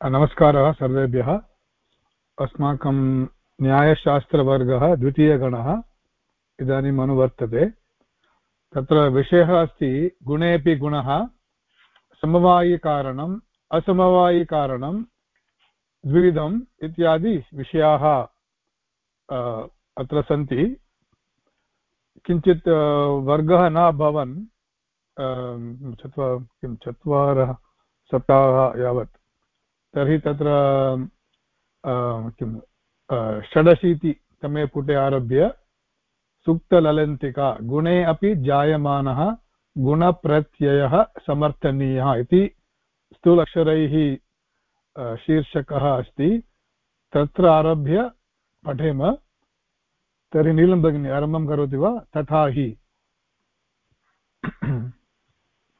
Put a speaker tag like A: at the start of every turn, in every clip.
A: नमस्कारः सर्वेभ्यः। अस्माकं न्यायशास्त्रवर्गः द्वितीयगणः। इदानीम् अनुवर्तते तत्र विषयः अस्ति, गुणेऽपि गुणः समवायिकारणम् असमवायिकारणं द्विविधम् इत्यादि विषयाः अत्र सन्ति। किञ्चित् वर्गः न अभवन् चत्वार किं, चत्वारः सप्ताहः यावत्। तर्हि तत्र किं षडशीतितमे पुटे आरभ्य सुप्तललन्तिका, गुणे अपि जायमानः, गुणप्रत्ययः समर्थनीयः इति स्थूलक्षरैः शीर्षकः अस्ति। तत्र आरभ्य पठेम। तर्हि नीलं भगिनी, आरम्भं करोति वा? तथा हि।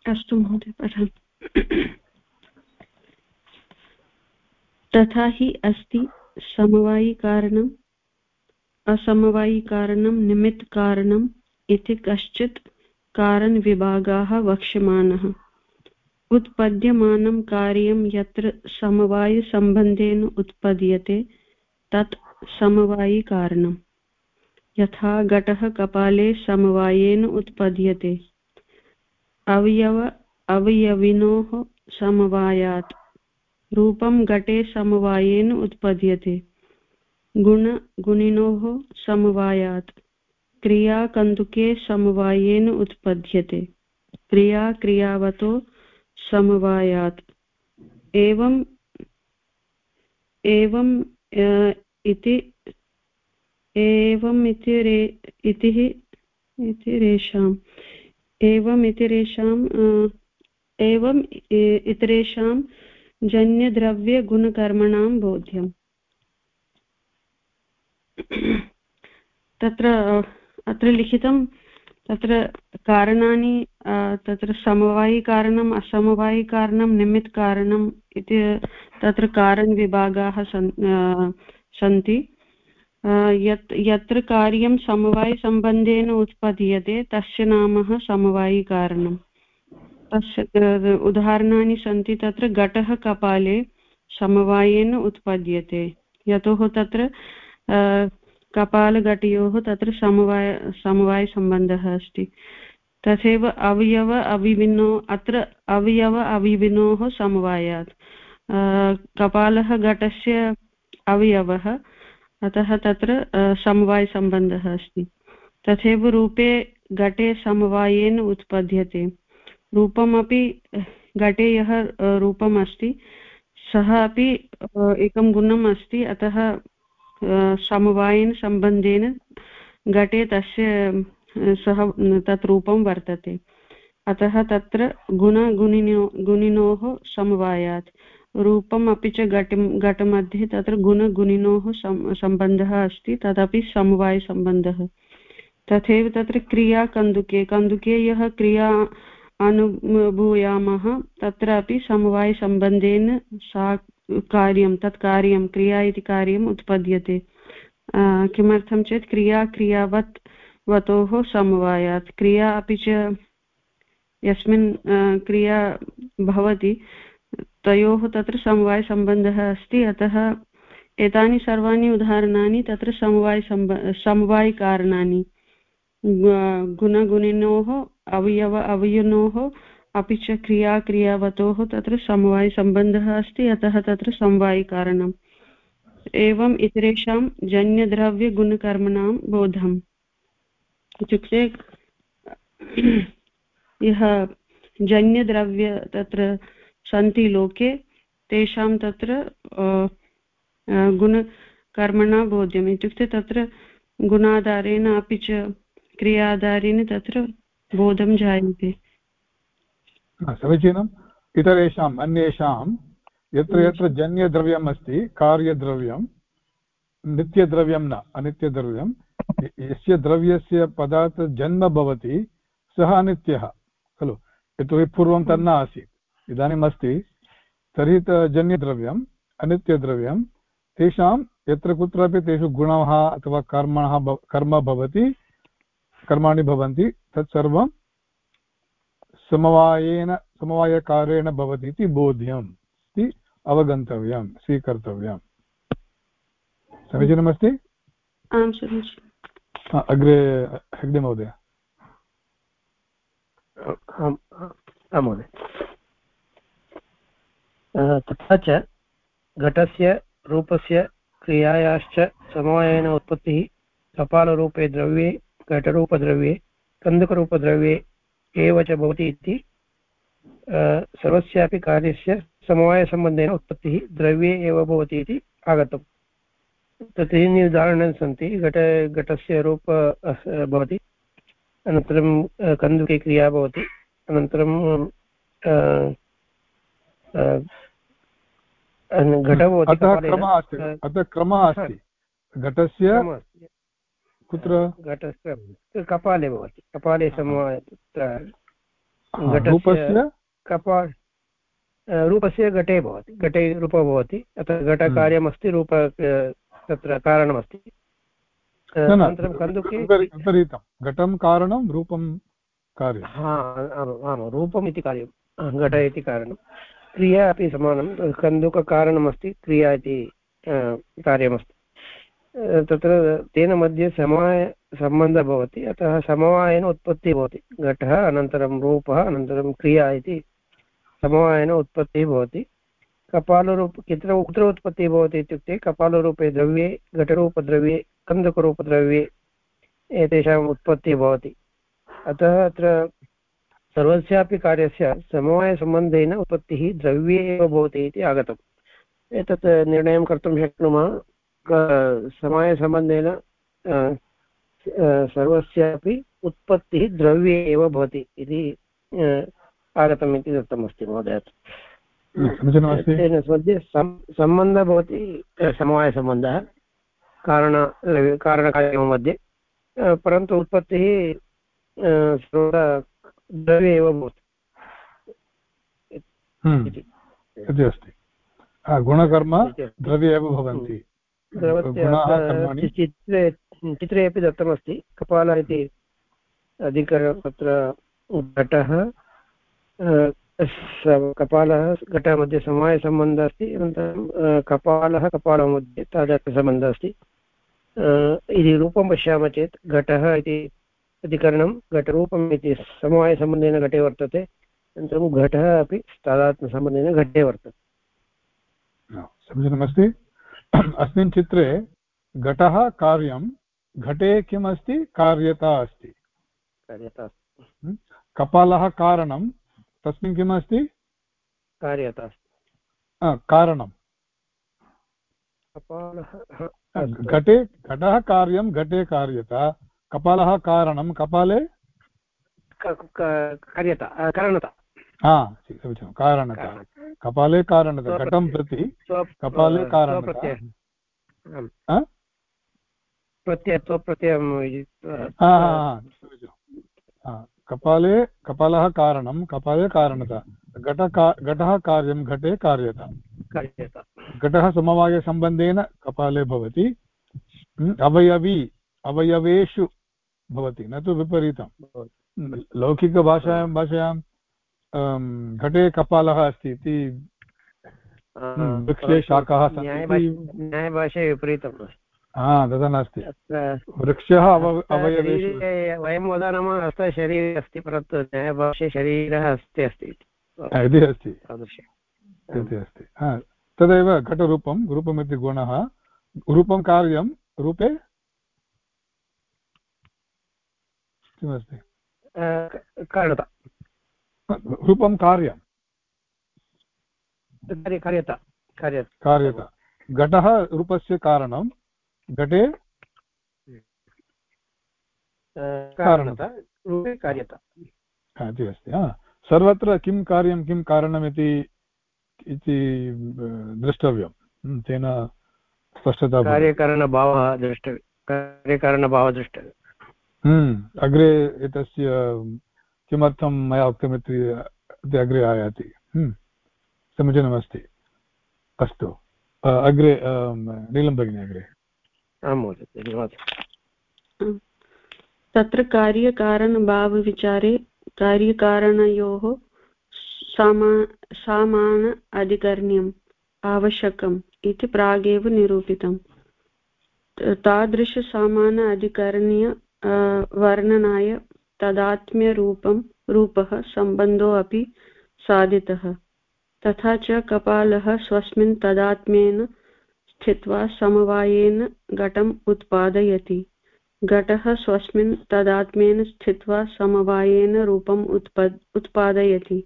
B: अस्तु महोदय पठामि तथा हि अस्ति समवायिकारणम्, असमवायिकारणं निमित्तकारणम् इति कश्चित् कारणविभागाः वक्ष्यमाणः उत्पद्यमानं कार्यं यत्र समवायिसम्बन्धेन उत्पद्यते, तत् समवायिकारणम्। यथा घटः कपाले समवायेन उत्पद्यते। अवयव अवयविनोः समवायात्। रूपं घटे समवायेन उत्पद्यते। गुण, गुणिनोः समवायात्। क्रिया कन्दुके समवायेन उत्पद्यते। क्रिया, क्रियावतो समवायात्। एवम् एवम् इति एवम् इति रे, इति इति रेषाम्। एवम् इति रेषाम् एवम् इतरेषां जन्यद्रव्यगुणकर्मणां बोध्यम्। तत्र अत्र लिखितं, तत्र कारणानि तत्र समवायिकारणम् असमवायिकारणं निमित्तकारणम् इति तत्र कारणविभागाः सन् सन्ति। यत्, यत्र कार्यं समवायिसम्बन्धेन उत्पद्यते, तस्य नाम समवायिकारणम्। तस्य उदाहरणानि सन्ति तत्र घटः कपाले समवायेन उत्पद्यते। यतोः तत्र कपालघटयोः तत्र समवाय, समवायसम्बन्धः अस्ति। तथैव अवयव अविभिन्नो, अत्र अवयव अविभिन्नोः समवायात्। कपालः घटस्य अवयवः, अतः तत्र समवायसम्बन्धः अस्ति। तथैव रूपे घटे समवायेन उत्पद्यते। रूपमपि घटे यः रूपम् अस्ति सः अपि एकं गुणम् अस्ति, अतः समवायेन, सम्बन्धेन घटे तस्य सः, तत् रूपं वर्तते। अतः तत्र गुणगुणिनो गुणिनोः समवायात्। रूपम् अपि च घट, घटमध्ये तत्र गुणगुणिनोः सम्बन्धः अस्ति, तदपि समवायसम्बन्धः। तथैव तत्र क्रिया कन्दुके कन्दुके यः क्रिया अनुभूयामः। तत्रापि समवायसम्बन्धेन सा कार्यं, तत् कार्यं, क्रिया इति कार्यम् उत्पद्यते। किमर्थं चेत् क्रिया, क्रियावत् वतोः समवायात्। क्रिया अपि च यस्मिन् क्रिया भवति, तयोः तत्र समवायसम्बन्धः अस्ति। अतः एतानि सर्वाणि उदाहरणानि तत्र समवायसम्ब, समवायिकारणानि। गुणगुणिनोः अवयव अवयनोः अपि च क्रिया क्रियावतोः, तत्र समवायसम्बन्धः अस्ति, अतः तत्र समवायिकारणम् एवम् इतरेषां जन्यद्रव्यगुणकर्मणां बोधम्। इत्युक्ते, यः जन्यद्रव्य तत्र सन्ति लोके, तेषां तत्र गुणकर्मणा बोध्यम्। इत्युक्ते तत्र गुणाधारेण अपि च क्रियाधारेण तत्र बोधं जायते।
A: समीचीनम् इतरेषाम् अन्येषां यत्र यत्र जन्यद्रव्यम् अस्ति कार्यद्रव्यं नित्यद्रव्यं न अनित्यद्रव्यं यस्य द्रव्यस्य पदात् जन्म भवति सः अनित्यः खलु? यतोहि पूर्वं तन्न आसीत्। इदानीम् अस्ति तर्हि जन्यद्रव्यम् अनित्यद्रव्यं तेषां यत्र कुत्रापि तेषु गुणः अथवा कर्मणः कर्म भवति कर्माणि भवन्ति तत्सर्वं समवायेन समवायकारेण भवति इति बोध्यम् इति अवगन्तव्यं स्वीकर्तव्यं समीचीनमस्ति? अग्रे हेग्डे महोदय।
C: महोदय। तथा च घटस्य रूपस्य क्रियायाश्च समवायेन उत्पत्तिः कपालरूपे द्रव्ये घटरूपद्रव्ये कन्दुकरूपद्रव्ये एव च भवति इति सर्वस्यापि कार्यस्य समवायसम्बन्धेन उत्पत्तिः द्रव्ये एव भवति इति आगतम् तत्र त्रीणि उदाहरणानि सन्ति घट घटस्य रूप भवति अनन्तरं कन्दुके क्रिया भवति अनन्तरं घटः भवति
A: अतः क्रमः अस्ति घटस्य कुत्र?
C: घटस्य कपाले भवति। कपाले समवाय
A: घटस्य
C: कपाल रूपस्य घटे भवति। घटे रूपः भवति। अतः घटकार्यमस्ति रूप तत्र कारणमस्ति।
A: अनन्तरं कन्दुके विपरीतं। घटं कारणं रूपं कार्यं
C: हा आम् रूपम् इति कार्यं घट इति कारणं। क्रिया अपि समानं। कन्दुककारणमस्ति क्रिया इति कार्यमस्ति। तत्र तेन मध्ये समवायसम्बन्धः भवति, अतः समवायेन उत्पत्तिः भवति। घटः, अनन्तरं रूपः, अनन्तरं क्रिया इति समवायेन उत्पत्तिः भवति। कपालरूप, कुत्र कुत्र उत्पत्तिः भवति इत्युक्ते कपालरूपे द्रव्ये, घटरूपद्रव्ये, कन्दुकरूपद्रव्ये एतेषाम् उत्पत्तिः भवति। अतः अत्र सर्वस्यापि कार्यस्य समवायसम्बन्धेन उत्पत्तिः द्रव्ये एव भवति इति आगतम्। एतत् निर्णयं कर्तुं शक्नुमः समवायसम्बन्धेन सर्वस्यापि उत्पत्तिः द्रव्ये एव भवति इति आगतम् इति दत्तमस्ति महोदय
A: तेन
C: मध्ये सम्बन्धः भवति समवायसम्बन्धः कारण कारणकार्यं मध्ये परन्तु उत्पत्तिः सर्वदा द्रव्ये एव भवति।
A: इति। अस्ति। गुणकर्म द्रव्ये एव भवन्ति।
C: चित्रे चित्रे अपि दत्तमस्ति। कपालः इति अधिक तत्र घटः कपालः घटमध्ये समवायसम्बन्धः अस्ति अनन्तरं कपालः कपालमध्ये तादात्म्यसम्बन्धः अस्ति। यदि रूपं पश्यामः चेत् घटः इति अधिकरणं घटरूपम् इति समवायसम्बन्धेन घटे वर्तते अनन्तरं घटः अपि तादात्म्यसम्बन्धेन घटे वर्तते।
A: समीचीनमस्ति। अस्मिन् चित्रे घटः कार्यं घटे किम् अस्ति। कार्यता अस्ति।
C: कार्यता
A: कपालः कारणं तस्मिन् किम् अस्ति।
C: कार्यता
A: कारणं। घटे घटः कार्यं घटे कार्यता। कपालः कारणं कपाले?
C: कार्यता कारणता।
A: हा समीचीनं कारणता कपाले कारणता घटं प्रति कपाले कारणता कपाले कपालः कारणं कपाले कारणता घटका घटः कार्यं घटे कार्यता घटः समवायसम्बन्धेन कपाले भवति अवयवी अवयवेषु भवति न तु विपरीतं लौकिकभाषायां भाषायां घटे कपालः अस्ति इति वृक्षे शाखाः
C: न्यायभाषे विपरीतम्
A: हा तथा नास्ति। वृक्षः अवयवेषु
C: वयं वदामः हस्तः शरीरे अस्ति परन्तु न्यायभाषे शरीरः अस्ति अस्ति
A: इति। अस्ति। इति अस्ति तदेव घटरूपं रूपमिति गुणः। रूपं कार्यं रूपे? किमस्ति?
C: कारणता।
A: रूपं कार्यं।
C: कार्यता।
A: कार्यता। घटः रूपस्य कारणं। घटे
C: कारणता। इति
A: अस्ति सर्वत्र किं कार्यं किं कारणमिति इति द्रष्टव्यं। तेन स्पष्टता
C: कार्यकारणभावः द्रष्टव्यः। कार्यकारणभावः द्रष्टव्यः।
A: अग्रे एतस्य किमर्थं मया उक्तमिति अग्रे आयाति? समीचीनमस्ति। अस्तु। अग्रे नीलं भगिनी अग्रे।
C: आं महोदय धन्यवादः।
B: तत्र कार्यकारणभावविचारे कार्यकारणयोः सामा सामान अधिकरण्यं आवश्यकम् इति प्रागेव निरूपितम्। तादृशसमान अधिकरणीय वर्णनाय तदात्म्यरूपं रूपः सम्बन्धोऽपि साधितः। तथा च कपालः स्वस्मिन् तदात्म्येन स्थित्वा समवायेन घटम् उत्पादयति। घटः स्वस्मिन् तदात्म्येन स्थित्वा समवायेन रूपम् उत्प उत्पादयति।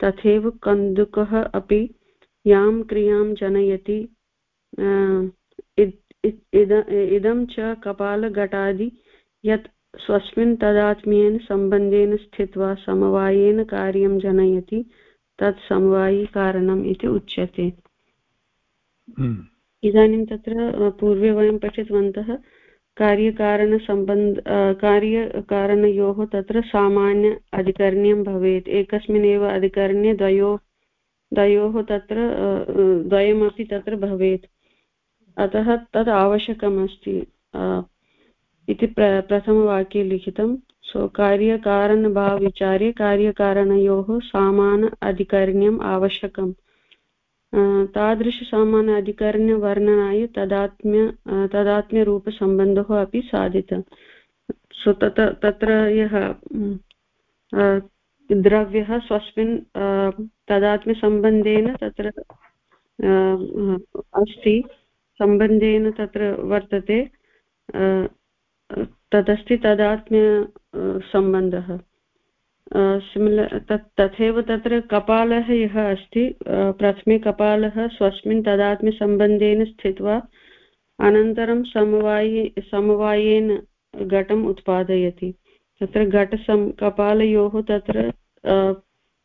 B: तथैव कन्दुकः अपि यां क्रियाँ जनयति इदं च कपालघटादि यत् स्वस्मिन् तदात्म्येन सम्बन्धेन स्थित्वा समवायेन कार्यं जनयति तत् समवायिकारणम् इति उच्यते। हम्म। इदानीं तत्र पूर्वे वयं पठितवन्तः कार्यकारणसम्बन्ध कार्यकारणयोः तत्र सामान्य अधिकरण्यं भवेत्। एकस्मिन्नेव अधिकरण्ये द्वयोः द्वयोः तत्र द्वयमपि तत्र भवेत्। अतः तद् आवश्यकमस्ति। इति प्र, प्रथमवाक्ये लिखितं सो कार्यकारणभावविचारे कार्यकारणयोः सामान अधिकरण्यम् आवश्यकम्। तादृशसामान अधिकरण्यवर्णनाय तदात्म्य तदात्म्यरूपसम्बन्धः अपि साधितः। सो तत, तत्र यः द्रव्यः स्वस्मिन् तदात्म्यसम्बन्धेन तत्र अस्ति, सम्बन्धेन तत्र वर्तते तदस्ति तदात्म्य सम्बन्धः। तत्, तथैव तत्र कपालः यः अस्ति प्रथमे कपालः स्वस्मिन् तदात्म्यसम्बन्धेन स्थित्वा अनन्तरं समवाये, समवायेन घटम् उत्पादयति। तत्र घटसम्, कपालयोः तत्र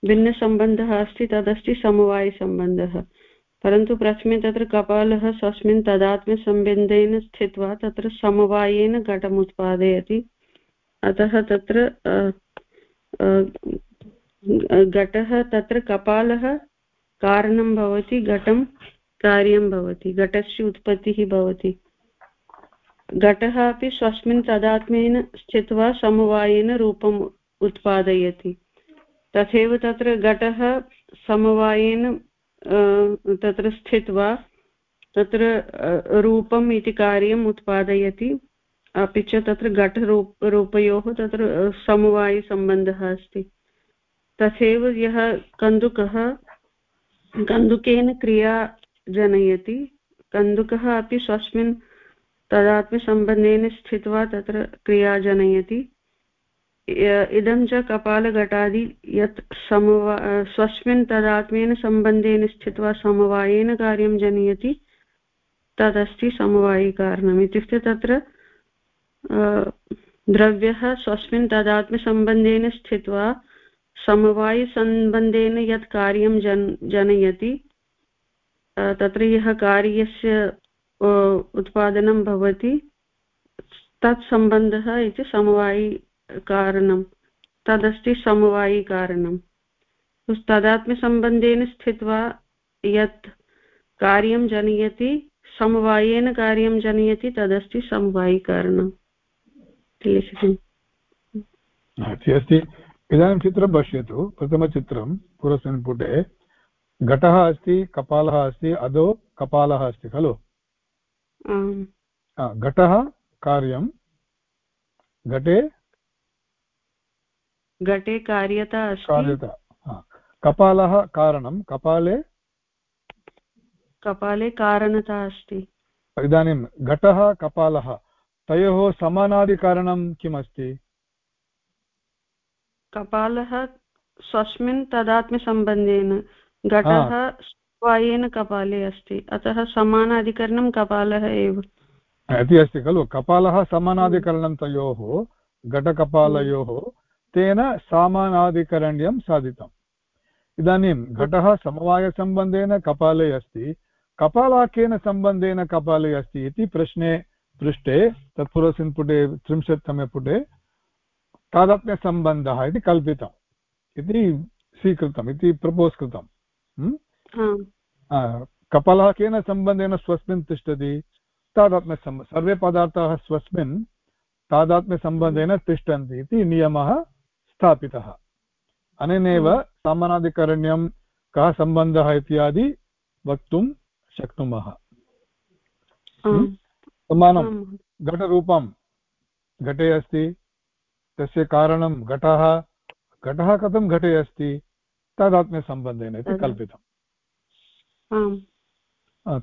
B: भिन्नसम्बन्धः अस्ति, तदस्ति समवायसम्बन्धः। परन्तु प्रथमे तत्र कपालः स्वस्मिन् तदात्म्यसम्बन्धेन स्थित्वा तत्र समवायेन घटम् उत्पादयति। अतः तत्र घटः तत्र कपालः कारणं भवति, घटं कार्यं भवति, घटस्य उत्पत्तिः भवति। घटः अपि स्वस्मिन् तदात्म्येन स्थित्वा समवायेन रूपम् उत्पादयति। तथैव तत्र घटः समवायेन तत्र स्थित्वा तत्र रूपम् इति कार्यम् उत्पादयति, अपि च तत्र घटरूप रूपयोः तत्र समवायसम्बन्धः अस्ति। तथैव यः कन्दुकः, कन्दुकेन क्रिया जनयति, कन्दुकः अपि स्वस्मिन् तदात्म्यसम्बन्धेन स्थित्वा तत्र क्रिया जनयति। इदं च कपालघटादि यत् समवा स्वस्मिन् तदात्म्येन सम्बन्धेन स्थित्वा समवायेन कार्यं जनयति, तदस्ति समवायिकारणम् इत्युक्ते तत्र द्रव्यः स्वस्मिन् तादात्म्यसम्बन्धेन स्थित्वा समवायसम्बन्धेन यत् कार्यं जन, जनयति तत्र यः कार्यस्य उत्पादनं भवति, तत् सम्बन्धः इति समवायिकारणं तदस्ति समवायिकारणं तदात्म्यसम्बन्धेन स्थित्वा यत् कार्यं जनयति समवायेन कार्यं जनयति तदस्ति समवायिकारणम्
A: इति अस्ति इदानीं चित्रं पश्यतु। प्रथमचित्रं पूर्वस्मिन् पुटे। घटः अस्ति कपालः अस्ति अधो कपालः अस्ति खलु? घटः कार्यं। घटे
B: घटे कार्यता
A: कार्यता कपालः कारणं कपाले?
B: कपाले कारणता अस्ति।
A: इदानीं घटः कपालः तयोः समानादिकारणं किम् अस्ति
B: कपालः स्वस्मिन् तदात्म्यसम्बन्धेन घटः स्वायेन कपाले अस्ति अतः समानाधिकरणं कपालः एव।
A: इति अस्ति खलु। कपालः समानाधिकरणं तयोः घटकपालयोः तेन समानाधिकरण्यं साधितम्। इदानीं घटः समवायसम्बन्धेन कपाले अस्ति। कपालः केन सम्बन्धेन कपाले अस्ति इति प्रश्ने पृष्ठे तत्पूर्वस्मिन् पुटे त्रिंशत्तमे पुटे तादात्म्यसम्बन्धः इति कल्पितम्। इति स्वीकृतम् इति प्रपोस् कृतम्। कपालः केन सम्बन्धेन स्वस्मिन् तिष्ठति तादात्म्यसम्ब सर्वे पदार्थाः स्वस्मिन् तादात्म्यसम्बन्धेन तिष्ठन्ति इति नियमः स्थापितः। अनेनैव सामानाधिकरण्यं कः सम्बन्धः इत्यादि वक्तुं शक्नुमः। समानं घटरूपं। घटे अस्ति। तस्य कारणं घटः। घटः कथं घटे अस्ति? तादात्म्यसम्बन्धेन इति कल्पितम्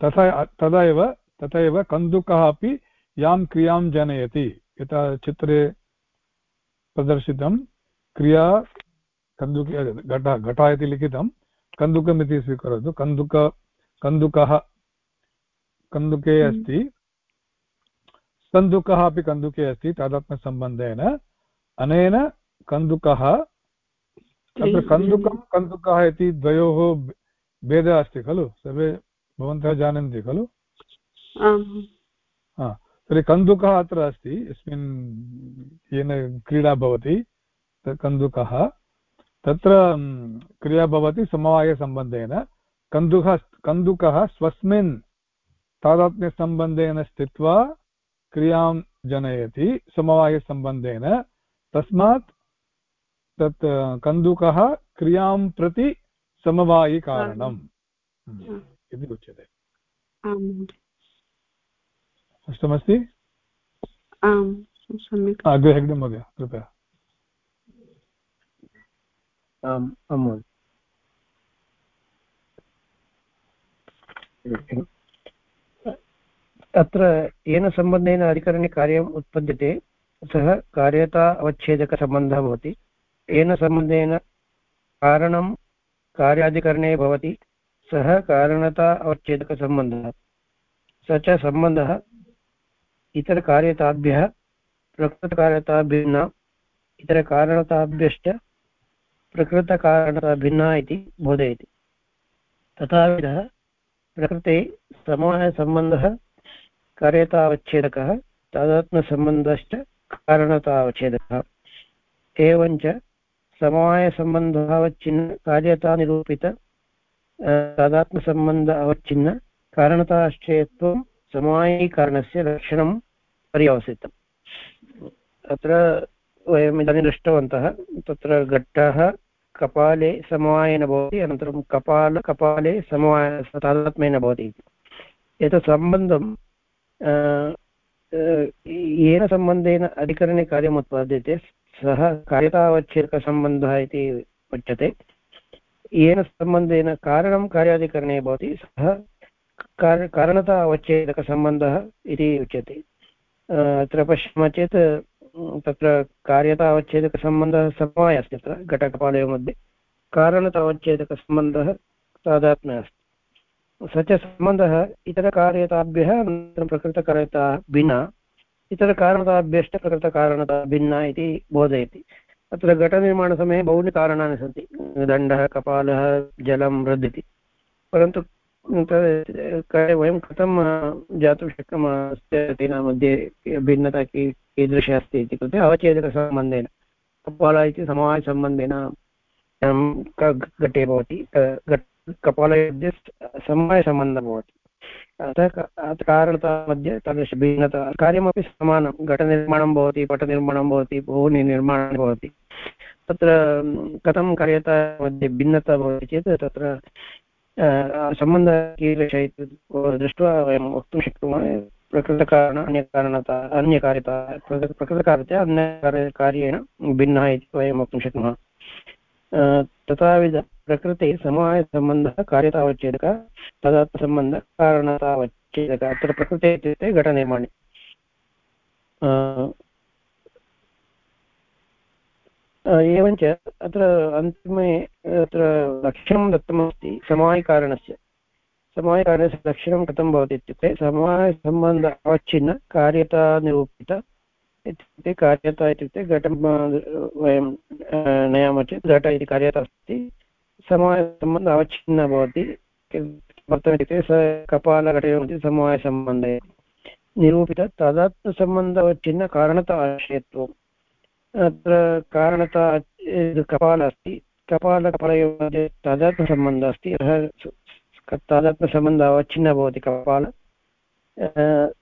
A: तथा तदा एव तथा एव कन्दुकः अपि यां क्रियाँ जनयति। यथा चित्रे प्रदर्शितं। क्रिया कन्दुक घट घट इति लिखितं। कन्दुकम् इति स्वीकरोतु। कन्दुक कन्दुकः कन्दुके
B: हम्म।
A: अस्ति। कन्दुकः अपि कन्दुके अस्ति तादात्म्यसम्बन्धेन। अनेन कन्दुकः तत्र कन्दुकं कन्दुकः इति द्वयोः भेदः अस्ति खलु? सर्वे भवन्तः जानन्ति खलु? तर्हि कन्दुकः अत्र अस्ति यस्मिन् येन क्रीडा भवति। कन्दुकः। तत्र क्रिया भवति समवायसम्बन्धेन। कन्दुकः कन्दुकः स्वस्मिन् तादात्म्यसम्बन्धेन स्थित्वा क्रियाँ जनयति समवायसम्बन्धेन। तस्मात् तत् कन्दुकः क्रियाँ प्रति समवायिकारणम् इति उच्यते। स्पष्टमस्ति?
B: आम् सम्यक्।
A: अग्रे हेग्डे महोदय कृपया।
C: आं महोदय अत्र येन सम्बन्धेन अधिकरणे कार्यम् उत्पद्यते, सः कार्यता अवच्छेदकसम्बन्धः भवति। येन सम्बन्धेन कारणं कार्याधिकरणे भवति, सः कारणता अवच्छेदकसम्बन्धः। स च सम्बन्धः इतरकार्यताभ्यः प्रकृतकार्यता भिन्ना इतरकारणताभ्यश्च प्रकृतकारणता भिन्ना इति बोधयति। तथाविधः प्रकृते समवायसम्बन्धः कार्यतावच्छेदकः तादात्म्यसम्बन्धश्च कारणतावच्छेदकः। एवञ्च समवायसम्बन्धावच्छिन्न कार्यतानिरूपित तादात्म्यसम्बन्ध अवच्छिन्न कारणताश्चयत्वं समवायीकारणस्य लक्षणं पर्यवसितम् अत्र वयम् इदानीं दृष्टवन्तः, तत्र घट्टः कपाले समवायेन भवति, अनन्तरं कपाल, कपाले समवाय तादात्म्येन भवति एतत् सम्बन्धं येन सम्बन्धेन अधिकरणे कार्यम् उत्पाद्यते, सः कार्यतावच्छेदकसम्बन्धः इति उच्यते। येन सम्बन्धेन कारणं कार्याधिकरणे भवति, सः कार् कारणता अवच्छेदकसम्बन्धः इति उच्यते। अत्र पश्यामः चेत् तत्र कार्यता अवच्छेदकसम्बन्धः समवाय अस्ति तत्र घटकपालयोः मध्ये। कारणता अवच्छेदकसम्बन्धः तादात्म्यः अस्ति। स च सम्बन्धः इतरकार्यताभ्यः अनन्तरं प्रकृतकार्यता भिन्ना इतरकारणताभ्यश्च प्रकृतकारणता भिन्ना इति बोधयति। अत्र घटनिर्माणसमये बहूनि कारणानि सन्ति। दण्डः, कपालः, जलं मृद् इति। परन्तु वयं कथं ज्ञातुं शक्नुमः? तेन मध्ये भिन्नता की, कीदृशी अस्ति इति कृते अवच्छेदकसम्बन्धेन। कपाल इति समवायसम्बन्धेन घटे भवति क- घट- कपालमध्ये समवायसम्बन्धः भवति। अतः कारणता मध्ये तादृशभिन्नता कार्यमपि समानं, घटनिर्माणं भवति, पटनिर्माणं भवति बहूनि निर्माणानि भवति। तत्र, कथं कार्यता मध्ये भिन्नता भवति चेत् तत्र सम्बन्धः कीदृश इति दृष्ट्वा वयं वक्तुं शक्नुमः प्रकृतकारण अन्यकारणता अन्यकार्यता प्रकृ- प्रकृतकार्यता अन्यकार्य भिन्नः इति वयं वक्तुं शक्नुमः तथाविध प्रकृते समवायसम्बन्धः कार्यतावच्छेदकः तदात्मसम्बन्धः कारणतावच्छेदकः अत्र प्रकृते इत्युक्ते घटनिर्माणे एवञ्च अत्र अन्तिमे, अत्र लक्षणं दत्तमस्ति, समवायकारणस्य। समवायकारणस्य लक्षणं कथं भवति इत्युक्ते समवायसम्बन्ध अवच्छिन्न कार्यतानिरूपित इत्युक्ते, कार्यता इत्युक्ते घटं वयं नयामः चेत् घट इति कार्यता अस्ति। समवायसम्बन्ध अवच्छिन्न भवति, किमर्थमित्युक्ते, स कपालघटयोः समवायसम्बन्धः निरूपित तदात्मसम्बन्ध अवच्छिन्न, कारणता आश्रयत्वम्। अत्र कारणता कपाल अस्ति, कपालकपालयोः मध्ये अस्ति, अतः तादात्म्यसम्बन्धः अवच्छिन्नः भवति कपाल।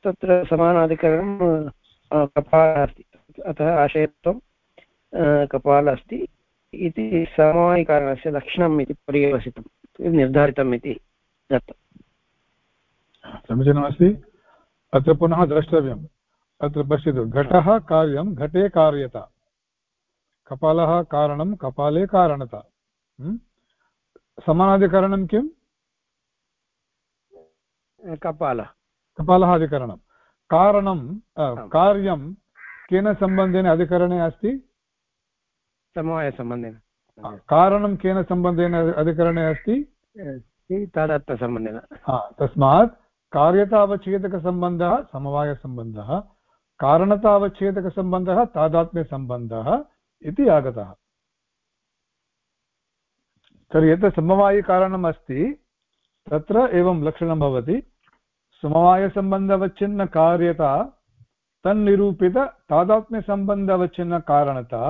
C: तत्र समानाधिकरणं कपालः अस्ति, अतः आशयत्वं कपालः अस्ति इति समवायिकारणस्य लक्षणम् इति पर्यवसितं निर्धारितम् इति दत्तम्।
A: समीचीनमस्ति। अत्र पुनः द्रष्टव्यम्। अत्र पश्यतु, घटः कार्यं, घटे कार्यत। कपालः कारणं कपाले कारणता। समानाधिकरणं किम्?
C: कपालः।
A: कपालः अधिकरणं कारणं कार्यं केन सम्बन्धेन अधिकरणे अस्ति?
C: समवायसम्बन्धेन।
A: कारणं केन सम्बन्धेन अधिकरणे अस्ति?
C: तादात्म्यसम्बन्धेन
A: तस्मात् कार्यतावच्छेदकसम्बन्धः समवायसम्बन्धः कारणतावच्छेदकसम्बन्धः तादात्म्यसम्बन्धः इति आगतः। तर्हि यत् समवायिकारणम् अस्ति तत्र एवं लक्षणं भवति। समवायसम्बन्धवच्छिन्नकार्यता तन्निरूपित तादात्म्यसम्बन्धवच्छिन्नकारणता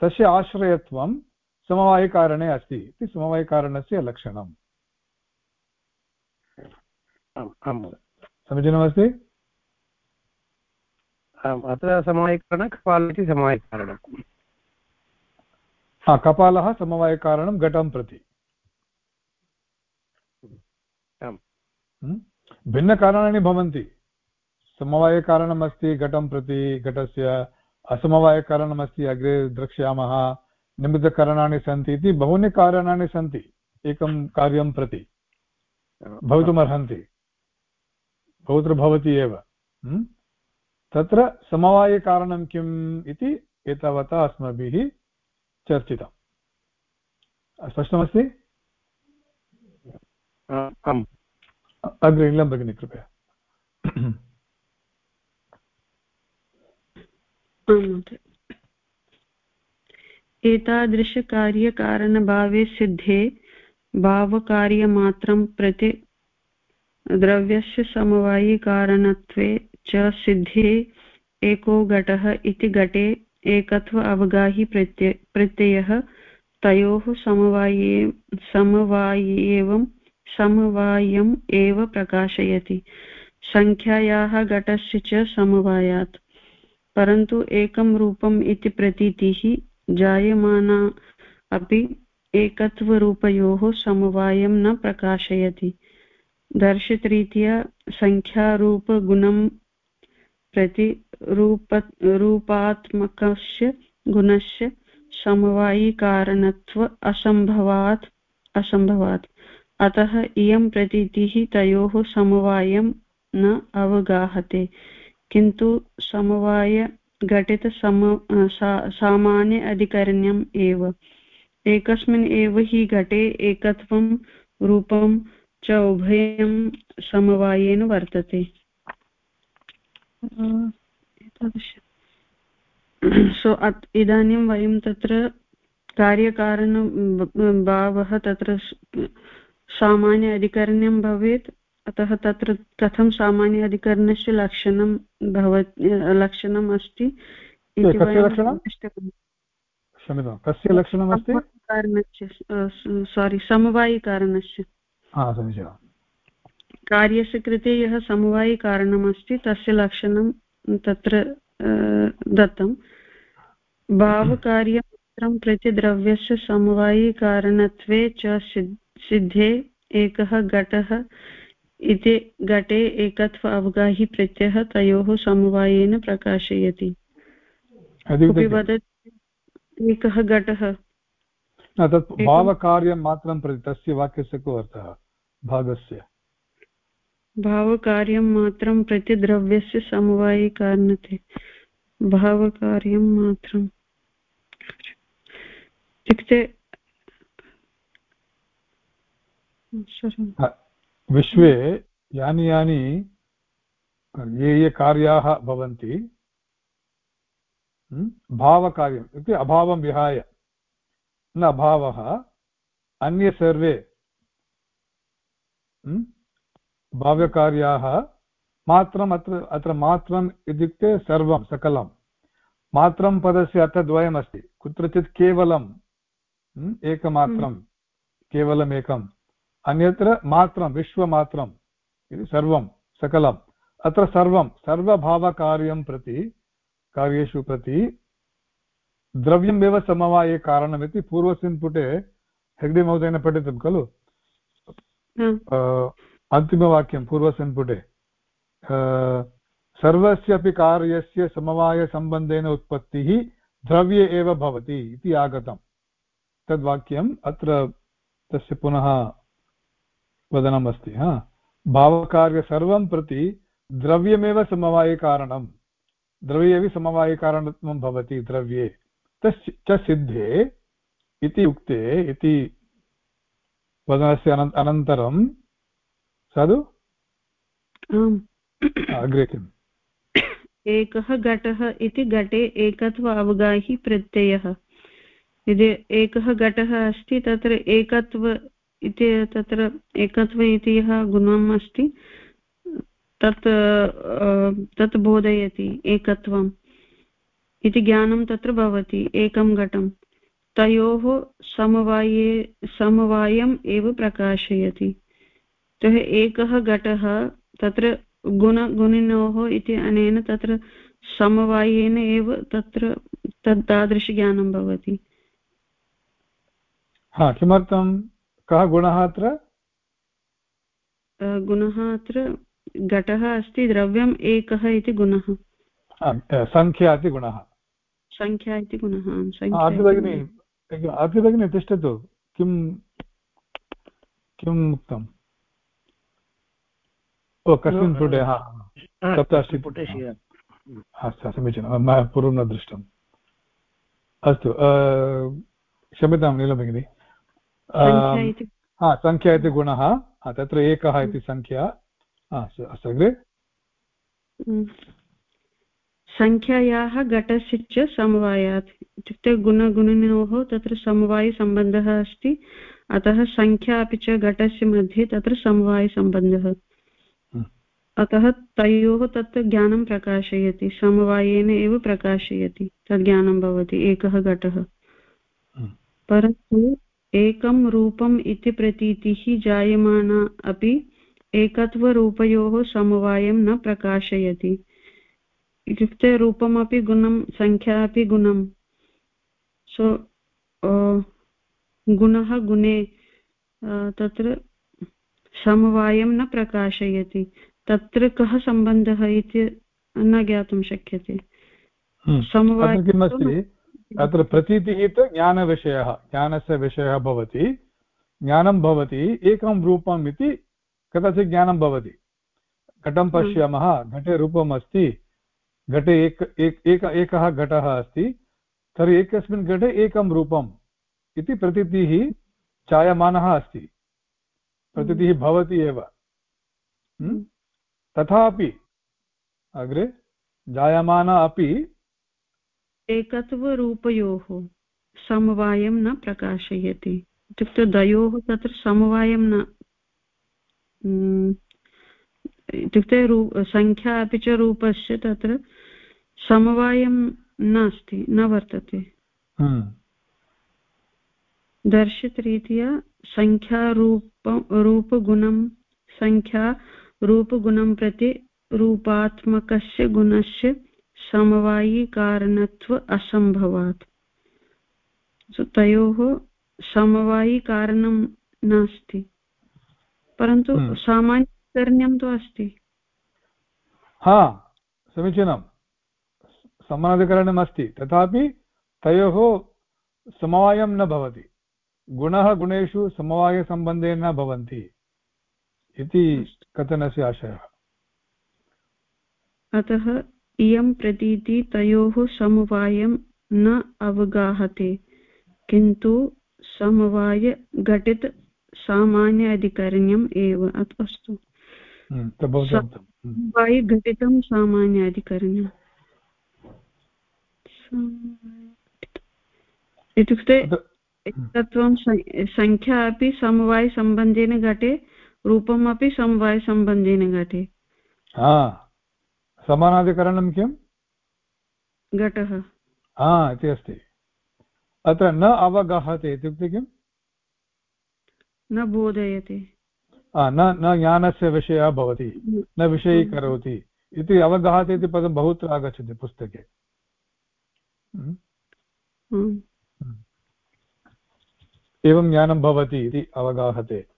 A: तस्य आश्रयत्वं समवायिकारणे अस्ति। इति समवायिकारणस्य लक्षणम्। समीचीनमस्ति?
C: आम् अत्र समवायिकरणं कपाल इति समवायिकारणम्।
A: हा कपालः समवायकारणं घटं प्रति। भिन्नकारणानि भवन्ति। समवायकारणम् अस्ति घटं प्रति घटस्य असमवायकारणमस्ति अग्रे द्रक्ष्यामः निमित्तकारणानि सन्ति इति बहूनि कारणानि सन्ति एकं कार्यं प्रति। भवितुमर्हन्ति। बहुत्र भवति एव तत्र समवायकारणं किम् इति एतावता अस्माभिः चर्चितम्। स्पष्टमस्ति? अग्रे इलं भगिनि कृपया।
B: एतादृशकार्यकारणभावे सिद्धे भावकार्यमात्रं प्रति द्रव्यस्य समवायिकारणत्वे च सिद्धे एको घटः इति घटे एकत्व अवगाहि प्रत्यय प्रत्ययः तयोः समवाये, समवायेवं, समवायम् एव प्रकाशयति। सङ्ख्यायाः घटस्य च समवायात्। परन्तु एकं रूपम् इति प्रतीतिः जायमाना अपि एकत्वरूपयोः समवायं न प्रकाशयति। दर्शितरीत्या सङ्ख्यारूपगुणं प्रति रूप रूपात्मकस्य गुणस्य समवायिकारणत्व असम्भवात् असम्भवात्। अतः इयं प्रतीतिः तयोः समवायं न अवगाहते। किन्तु समवायघटितसम सा, सामान्य अधिकरण्यम् एव। एकस्मिन् एव हि घटे एकत्वं रूपं च उभयं समवायेन वर्तते। सो इदानीं वयं तत्र कार्यकारण भावः तत्र सामान्य अधिकरण्यं भवेत्। अतः तत्र कथं सामान्य अधिकरणस्य लक्षणं भवत् लक्षणम् अस्ति
A: कस्य लक्षणमस्ति?
B: कारणस्य सोरि समवायिकारणस्य।
A: समीचीनं
B: कार्यस्य कृते यः समवायिकारणमस्ति तस्य लक्षणं तत्र दत्तं। भावकार्यमात्रं प्रति द्रव्यस्य समवायिकारणत्वे च सिद्धे एकः घटः इति घटे एकत्व अवगाहि प्रत्ययः तयोः समवायेन प्रकाशयति। एकः घटः।
A: तत् भावकार्यं मात्रं प्रति तस्य वाक्यस्य को अर्थः? भागस्य।
B: भावकार्यं मात्रं प्रति द्रव्यस्य समवायिकारणते भावकार्यं मात्रम् इत्युक्ते
A: विश्वे यानि यानि ये ये कार्याः भवन्ति भावकार्यम्, इत्युक्ते अभावं विहाय। न अभावः, अन्ये सर्वे भाव्यकार्याः मात्रम् अत्र अत्र मात्रम् इत्युक्ते सर्वं सकलं। मात्रं पदस्य अर्थद्वयमस्ति। कुत्रचित् केवलं एकमात्रं केवलम् एकम् अन्यत्र मात्रं विश्वमात्रम् इति सर्वं सकलम्। अत्र सर्वं सर्वभावकार्यं प्रति कार्येषु प्रति द्रव्यमेव समवाये कारणमिति पूर्वस्मिन् पुटे हेग्डे महोदयेन पठितं खलु? अन्तिमवाक्यं पूर्वसम्पुटे सर्वस्यापि कार्यस्य समवायसम्बन्धेन उत्पत्तिः द्रव्ये एव भवति इति आगतं। तद्वाक्यम् अत्र तस्य पुनः वदनमस्ति, हा। भावकार्य सर्वं प्रति द्रव्यमेव समवायिकारणं द्रव्ये अपि समवायिकारणत्वं भवति द्रव्ये। तस् च सिद्धे इति उक्ते इति वदनस्य अनन्तरं साधु? अग्रे किम्?
B: एकः घटः इति घटे एकत्व अवगाहि प्रत्ययः। यदि एकः घटः अस्ति तत्र एकत्व इति तत्र एकत्व इति यः गुणम् अस्ति तत् तत् बोधयति एकत्वम्। इति ज्ञानं तत्र भवति एकं घटं। तयोः समवाये समवायम् एव प्रकाशयति। यतः एकः घटः तत्र गुणगुणिनोः इति अनेन तत्र समवायेन एव तत्र तत् तादृशज्ञानं भवति।
A: हा किमर्थं? कः गुणः अत्र?
B: गुणः अत्र घटः अस्ति द्रव्यम् एकः इति गुणः।
A: सङ्ख्या इति गुणः।
B: सङ्ख्या इति गुणः
A: भगिनी अग्नि भगिनी तिष्ठतु। किं किम् उक्तम्? ओ कस्मिन् पुटे हा सप्ताशीपुटे अस्तु समीचीनं। पूर्वं न दृष्टम् अस्तु क्षम्यतां नीलभगिनी हा सङ्ख्या इति गुणः तत्र एकः इति सङ्ख्या अस्तु अग्रे।
B: सङ्ख्यायाः घटस्य च समवायात्। इत्युक्ते गुणगुणिनोः तत्र समवायसम्बन्धः अस्ति। अतः सङ्ख्या अपि च घटस्य मध्ये तत्र समवायसम्बन्धः। अतः तयोः तत् ज्ञानं प्रकाशयति समवायेन एव प्रकाशयति तद् ज्ञानं भवति एकः घटः।
A: हम्म।
B: परन्तु एकं रूपम् इति प्रतीतिः जायमाना अपि एकत्वरूपयोः समवायं न प्रकाशयति। इत्युक्ते रूपमपि गुणं सङ्ख्या अपि गुणं। सो गुणः गुणे तत्र समवायं न प्रकाशयति। तत्र कः सम्बन्धः इति न ज्ञातुं शक्यते।
A: हम्म। किमस्ति? अत्र प्रतीतिः तु ज्ञानविषयः ज्ञानस्य विषयः भवति। ज्ञानं भवति एकं रूपम् इति कदाचित् ज्ञानं भवति। घटं हम्म। पश्यामः घटे रूपम् अस्ति घटे एक एक एकः घटः अस्ति तर्हि एकस्मिन् घटे एकं रूपम् इति प्रतीतिः जायमानः अस्ति। प्रतीतिः हम्म। भवति एव। तथापि अग्रे जायमाना अपि
B: एकत्वरूपयोः समवायं न प्रकाशयति इत्युक्ते द्वयोः तत्र समवायं न इत्युक्ते रू सङ्ख्या अपि च रूपस्य तत्र समवायं नास्ति न वर्तते
A: हम्म।
B: दर्शितरीत्या सङ्ख्यारूप रूपगुणं सङ्ख्या रूपगुणं प्रति रूपात्मकस्य गुणस्य समवायिकारणत्व असम्भवात्। तयोः समवायिकारणं नास्ति परन्तु hmm. सामान्यकरण्यं तु अस्ति।
A: हा समीचीनं। समानाधिकरणम् अस्ति तथापि तयोः समवायं न भवति। गुणः गुणेषु समवायसम्बन्धेन न भवन्ति। इति कथनस्य आशयः?
B: अतः इयं प्रतीति तयोः समवायं न अवगाहते किन्तु समवायघटित सामान्य अधिकरण्यम् एव। अस्तु।
A: हम्म,
B: समवायघटितं सामान्य अधिकरण्यम्। इत्युक्ते तत्त्वं सङ्ख्या अपि समवायसम्बन्धेन घटे रूपम् अपि समवायसम्बन्धेन घटे।
A: समानाधिकरणं किम्
B: घटः।
A: हा इति अस्ति। अत्र न अवगाहते इत्युक्ते किम्?
B: न बोधयति।
A: न न ज्ञानस्य विषयः भवति न विषयीकरोति। इति अवगाहते इति पदं बहुत्र आगच्छति पुस्तके। एवं ज्ञानं भवति इति अवगाहते।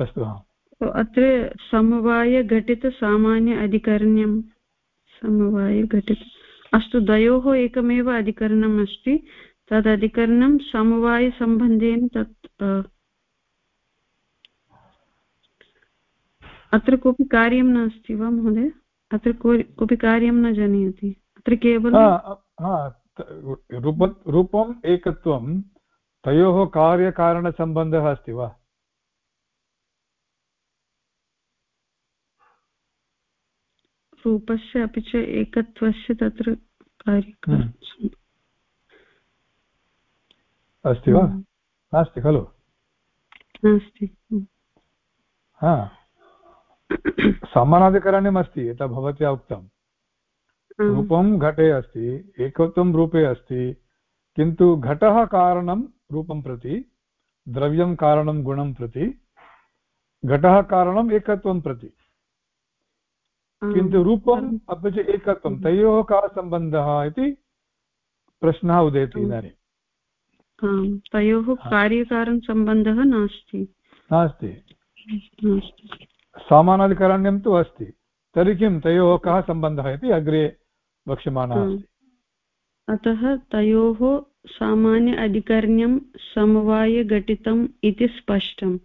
A: अस्तु
B: तो अत्र समवायघटितसामान्य अधिकरण्यं समवायघटित अस्तु द्वयोः एकमेव अधिकरणम् अस्ति। तद् अधिकरणं समवायसम्बन्धेन तत् अत्र कोऽपि कार्यं नास्ति वा महोदय? अत्र कोऽपि कार्यं न जनयति। अत्र केवलं
A: रूप रूपम् एकत्वं तयोः कार्यकारणसम्बन्धः अस्ति वा?
B: रूपस्य अपि च एकत्वस्य तत्र कार्यकारणं हम्म।
A: अस्ति वा? हम्म। नास्ति खलु?
B: नास्ति।
A: हा। यथा भवत्या उक्तं। रूपं घटे अस्ति एकत्वं रूपे अस्ति किन्तु घटः कारणं रूपं प्रति द्रव्यं कारणं गुणं प्रति घटः कारणम् एकत्वं प्रति। किन्तु रूपम् अपि च एकत्वं तयोः कः सम्बन्धः इति प्रश्नः उदेति इदानीं।
B: तयोः कार्यकारणसम्बन्धः नास्ति।
A: नास्ति। सामानाधिकरण्यं तु अस्ति। तर्हि किं तयोः कः सम्बन्धः इति अग्रे वक्ष्यमाणः अस्ति।
B: अतः तयोः सामान्य अधिकरण्यं समवायघटितम् इति स्पष्टम्।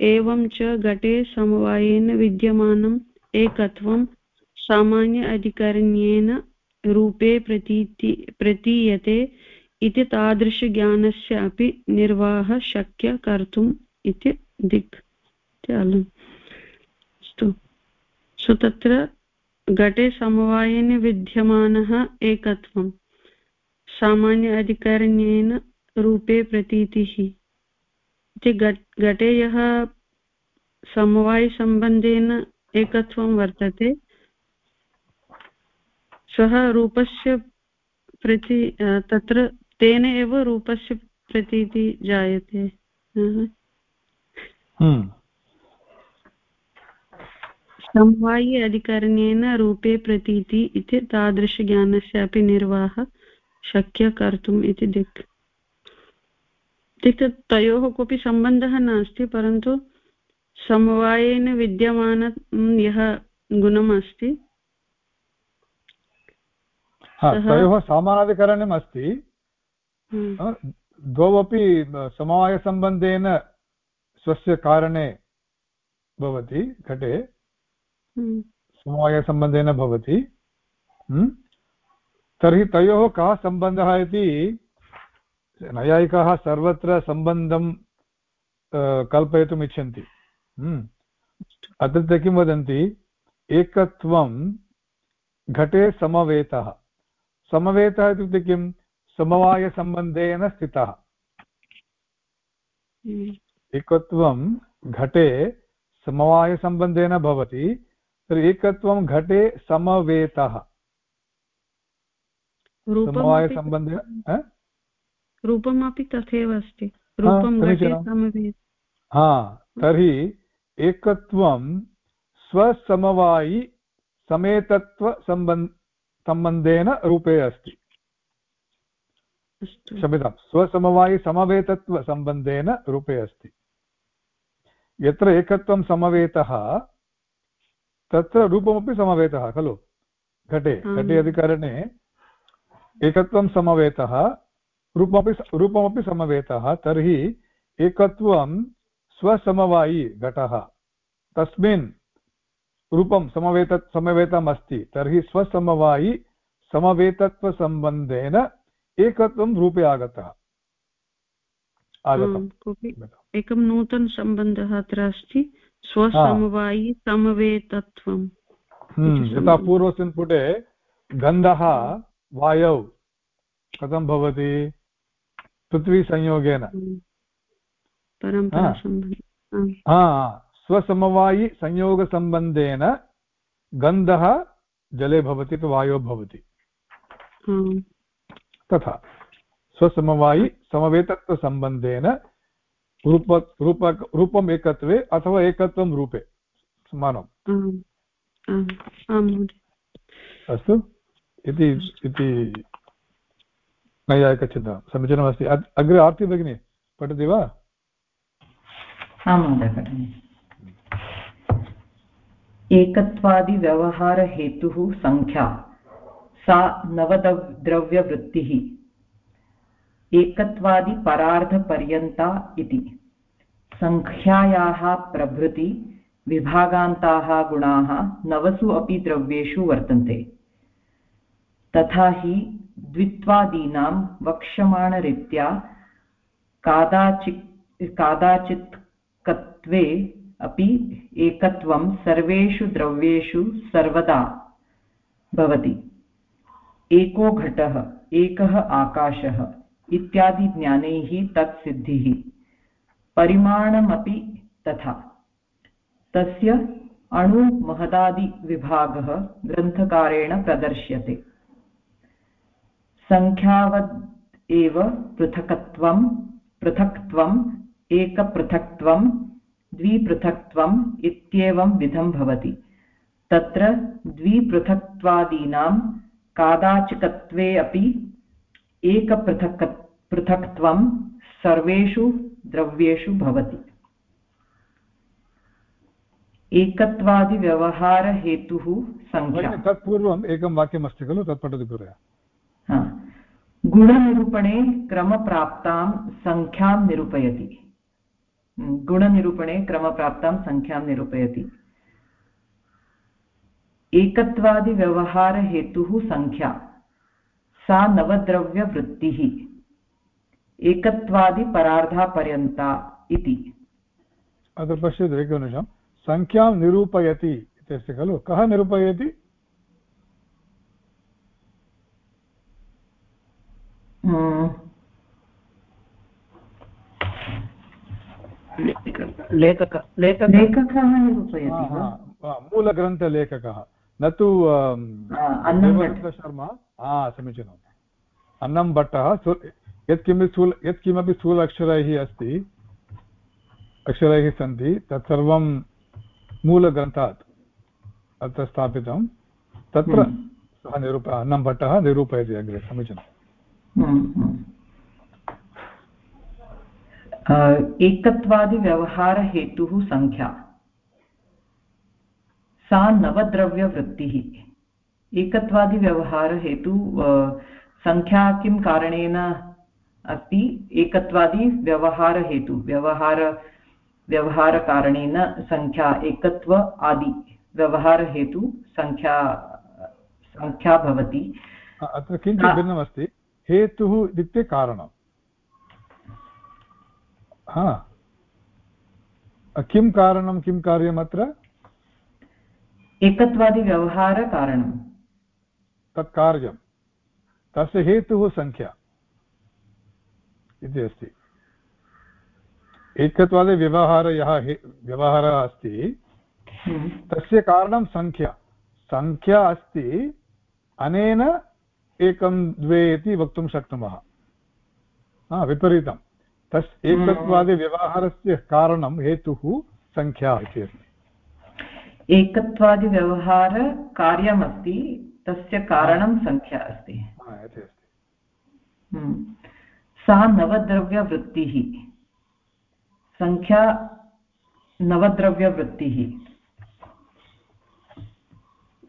B: एवं च घटे समवायेन विद्यमानम् एकत्वं सामान्य अधिकरण्येन रूपे प्रतीति, प्रतीयते इति तादृशज्ञानस्य अपि निर्वाहः शक्य कर्तुम् इति दिक् अस्तु। सो तत्र घटे समवायेन विद्यमानः एकत्वं। सामान्य अधिकरण्येन रूपे प्रतीतिः। इति घटे यः समवायसम्बन्धेन एकत्वं वर्तते। सः रूपस्य प्रति तत्र तेन एव रूपस्य प्रतीति जायते। हम्म। समवायि अधिकरणेन रूपे प्रतीति इति तादृशज्ञानस्य अपि निर्वाहः शक्य कर्तुम् इति दिक्। इत्युक्ते तयोः कोऽपि सम्बन्धः नास्ति परन्तु समवायेन विद्यमान यः गुणम् अस्ति
A: तयोः समानाधिकरणम् अस्ति हम्म। द्वौ अपि समवायसम्बन्धेन स्वस्य कारणे भवति घटे हम्म। समवायसम्बन्धेन भवति हम्म। तर्हि तयोः कः सम्बन्धः इति नैयायिकाः सर्वत्र सम्बन्धं कल्पयितुम् इच्छन्ति। अत्र ते किं वदन्ति एकत्वं घटे समवेतः। समवेतः इत्युक्ते किं? समवायसम्बन्धेन स्थितः। हम्म। एकत्वं घटे समवायसम्बन्धेन भवति तर्हि एकत्वं घटे समवेतः। समवायसम्बन्धेन
B: रूपमपि तथैव अस्ति।
A: हा तर्हि एकत्वं स्वसमवायि समेतत्वसम्बन् सम्बन्धेन रूपे अस्ति। क्षम्यतां स्वसमवायि समवेतत्वसम्बन्धेन रूपे अस्ति। यत्र एकत्वं समवेतः तत्र रूपमपि समवेतः खलु? घटे घटे अधिकरणे एकत्वं समवेतः रूपमपि रूपमपि समवेतः तर्हि एकत्वं स्वसमवायि घटः। तस्मिन् रूपं समवेत समवेतम् अस्ति तर्हि स्वसमवायि समवेतत्वसम्बन्धेन एकत्वं रूपे आगतः।
B: आगतम् एकं नूतनसम्बन्धः अत्र अस्ति स्वसमवायि समवेतत्वम्
A: हम्म, यथा पूर्वस्मिन् पुटे गन्धः वायौ कथं भवति? पृथ्वीसंयोगेन। हम्म। स्वसमवायि संयोगसम्बन्धेन गन्धः जले भवति तु वायो भवति। तथा स्वसमवायि समवेतत्वसम्बन्धेन रूप रूप रूपम् एकत्वे अथवा एकत्वं रूपे समानम्। अस्तु इति इति नैयायिकचिन्तनं समीचीनमस्ति। अग्रे आर्ति भगिनी पठति वा?
D: आं महोदय एकत्वादिव्यवहारहेतुः सङ्ख्या सा नवद्रव्यवृत्तिः। एकत्वादिपरार्धपर्यन्ता इति। सङ्ख्यायाः प्रभृति विभागान्ताः गुणाः नवसु अपि द्रव्येषु वर्तन्ते। तथा हि द्वित्वादीनां वक्ष्यमाणरीत्या कादाचित् कादाचित्कत्वे अपि एकत्वं सर्वेषु द्रव्येषु सर्वदा भवति। एको घटः, एकः आकाशः इत्यादि ज्ञानैः तत्सिद्धिः। परिमाणमपि तथा। तस्य अणुमहदादिविभागः ग्रन्थकारेण प्रदर्श्यते। सङ्ख्यावद् एव पृथक्त्वं पृथक्त्वम् एकपृथक्त्वं द्विपृथक्त्वम् इत्येवं विधं भवति। तत्र द्विपृथक्त्वादीनां कादाचिकत्वे अपि एकपृथक् पृथक्त्वं सर्वेषु द्रव्येषु भवति। एकत्वादिव्यवहारहेतुः सङ्ख्या
A: तत्पूर्वम् एकं वाक्यमस्ति खलु? तत् पठतु कृपया
D: गुणनिरूपणे क्रमप्राप्तां सङ्ख्यां निरूपयति। गुणनिरूपणे क्रमप्राप्तां सङ्ख्यां निरूपयति। एकत्वादिव्यवहारहेतुः सङ्ख्या सा नवद्रव्यवृत्तिः एकत्वादिपरार्धापर्यन्ता इति।
A: अत्र पश्यतु एकनिमिषं सङ्ख्यां निरूपयति इत्यस्ति खलु? कः निरूपयति?
D: हम्म।
C: लेखकः
D: लेखकः?
A: मूलग्रन्थलेखकः। न तु शर्मा? हा समीचीनम् अन्नं भट्टः यत्किमपि स्थूल यत्किमपि स्थूल अक्षरैः अस्ति अक्षरैः सन्ति तत्सर्वं मूलग्रन्थात् अत्र स्थापितं। तत्र हम्म। सः निरूप अन्नं भट्टः निरूपयति अग्रे समीचीनम्।
D: हम्म, हम्म। एकत्वादिव्यवहारहेतुः सङ्ख्या सा नवद्रव्यवृत्तिः। एकत्वादिव्यवहारहेतु सङ्ख्या किं कारणेन अस्ति? एकत्वादिव्यवहारहेतु व्यवहार व्यवहारकारणेन सङ्ख्या एकत्व आदि। व्यवहारहेतु सङ्ख्या सङ्ख्या भवति।
A: अत्र किञ्चित् भिन्नमस्ति। हेतुः इत्युक्ते कारणं हा। किं कारणं किं कार्यम् अत्र?
D: एकत्वादिव्यवहारकारणं
A: तत् कार्यं। तस्य हेतुः सङ्ख्या इति अस्ति। एकत्वादे व्यवहार यः व्यवहारः अस्ति हम्म। तस्य कारणं सङ्ख्या सङ्ख्या अस्ति अनेन एकं द्वे इति वक्तुं शक्नुमः। विपरीतं तस् हम्म। एकत्वादिव्यवहारस्य कारणं हेतुः सङ्ख्या इति अस्ति।
D: एकत्वादिव्यवहारकार्यमस्ति तस्य कारणं सङ्ख्या अस्ति। हम्म। सा नवद्रव्यवृत्तिः। सङ्ख्या नवद्रव्यवृत्तिः।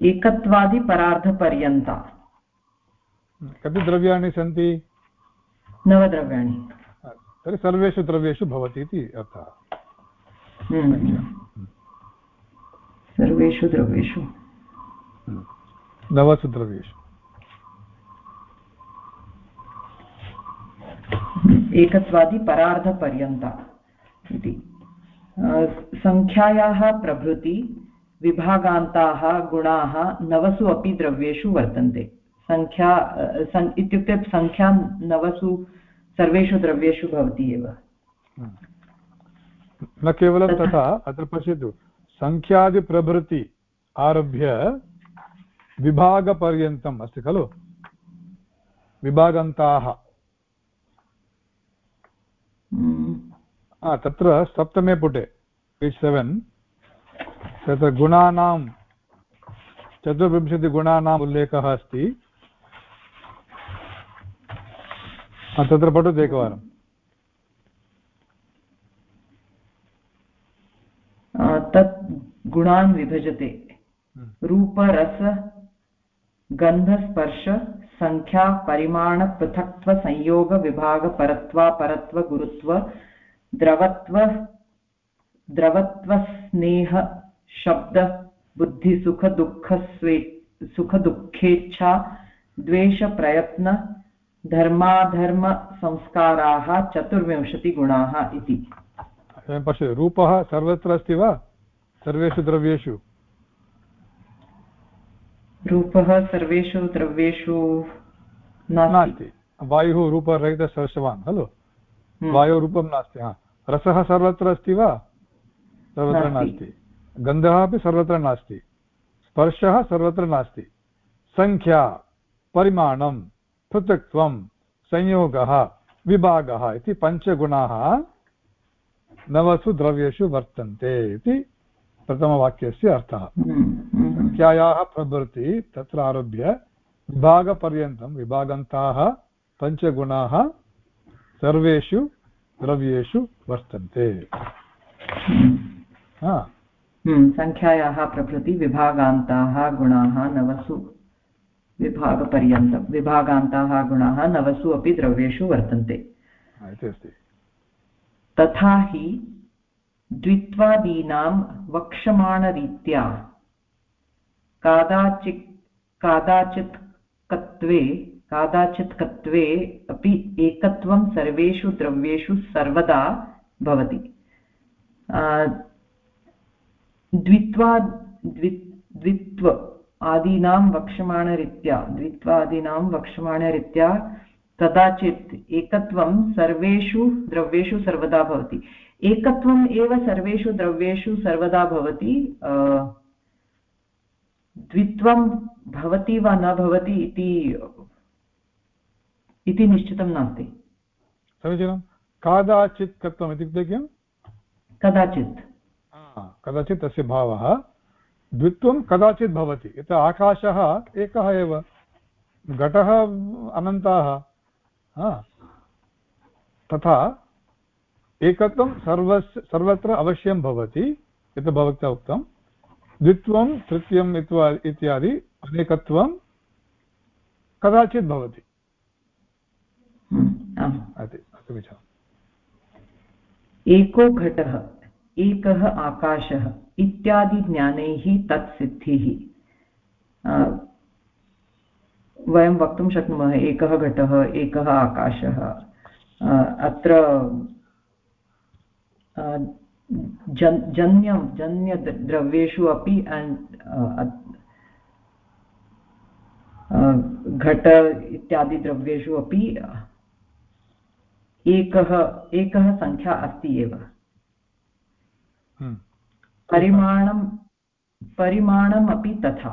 D: एकत्वादिपरार्धपर्यन्ता
A: कति द्रव्याणि सन्ति?
D: नवद्रव्याणि।
A: तर्हि सर्वेषु द्रव्येषु भवति इति अर्थः।
D: सर्वेषु द्रव्येषु।
A: नवसु द्रव्येषु।
D: एकत्वादि परार्धपर्यन्ता इति। सङ्ख्यायाः प्रभृति विभागान्ताः गुणाः नवसु अपि द्रव्येषु वर्तन्ते। सङ्ख्या इत्युक्ते सङ्ख्या नवसु सर्वेषु द्रव्येषु भवति एव।
A: न केवलं तथा अत्र पश्यतु। सङ्ख्यादिप्रभृति आरभ्य विभागपर्यन्तम् अस्ति खलु? विभागन्ताः। हम्म। तत्र सप्तमे पुटे पेज् सेवेन् तत्र गुणानां चतुर्विंशतिगुणानाम् उल्लेखः अस्ति। तत्र पठतु एकवारम्
D: तत् गुणान् विभजते रूपरस गन्धस्पर्श सङ्ख्या परिमाणपृथक्त्वसंयोगविभागपरत्वापरत्व गुरुत्व द्रवत्व द्रवत्वस्नेह शब्द बुद्धिसुखदुःखस्वे सुखदुःखेच्छा द्वेषप्रयत्न धर्माधर्मसंस्काराः चतुर्विंशतिगुणाः इति।
A: पश्यतु रूपः सर्वत्र अस्ति वा? सर्वेषु द्रव्येषु?
D: रूपः सर्वेषु द्रव्येषु
A: नास्ति। वायुः रूपरहितसदृशवान् खलु? हम्म। वायुरूपं नास्ति हा। रसः सर्वत्र अस्ति वा? सर्वत्र नास्ति। गन्धः अपि सर्वत्र नास्ति। स्पर्शः सर्वत्र नास्ति। सङ्ख्या परिमाणं पृथक्त्वं संयोगः, विभागः इति पञ्चगुणाः नवसु द्रव्येषु वर्तन्ते इति प्रथमवाक्यस्य अर्थः। संख्यायाः प्रभृति तत्र आरभ्य विभागपर्यन्तं विभागन्ताः पञ्चगुणाः सर्वेषु द्रव्येषु वर्तन्ते।
D: सङ्ख्यायाः प्रभृति विभागान्ताः गुणाः नवसु विभागपर्यन्तं विभागान्ताः गुणाः नवसु अपि द्रव्येषु वर्तन्ते। तथा हि द्वित्वादीनां वक्ष्यमाणरीत्या कादाचित् कादाचित् कत्वे कादाचित् कत्वे अपि एकत्वं सर्वेषु द्रव्येषु सर्वदा भवति। द्वित्वा द्वि द्वित्व आदीनां वक्ष्यमाणरीत्या द्वित्वादीनां वक्ष्यमाणरीत्या कदाचित् एकत्वं सर्वेषु द्रव्येषु सर्वदा भवति। एकत्वम् एव सर्वेषु द्रव्येषु सर्वदा भवति द्वित्वं भवति वा न भवति इति इति निश्चितं नास्ति।
A: समीचीनं। कदाचित् कत्वम् इत्युक्ते किं
D: कदाचित्।
A: कदाचित् तस्य भावः। द्वित्वं कदाचित् भवति। यत् आकाशः एकः एव घटः अनन्ताः तथा एकत्वं सर्वस्य सर्वत्र अवश्यं भवति यत् भवता उक्तं। द्वित्वं तृतीयम् इत्यादि अनेकत्वं कदाचित् भवति।
D: एको घटः एकः आकाशः। इत्यादि ज्ञानैः तत्सिद्धिः वयं वक्तुं शक्नुमः एकः घटः, एकः आकाशः। अत्र जन्, जन्यं, जन्यद्रव्येषु अपि घट इत्यादि द्रव्येषु अपि एकः एकः सङ्ख्या अस्ति एव। हम्म। परिमाणं परिमाणम् अपि तथा।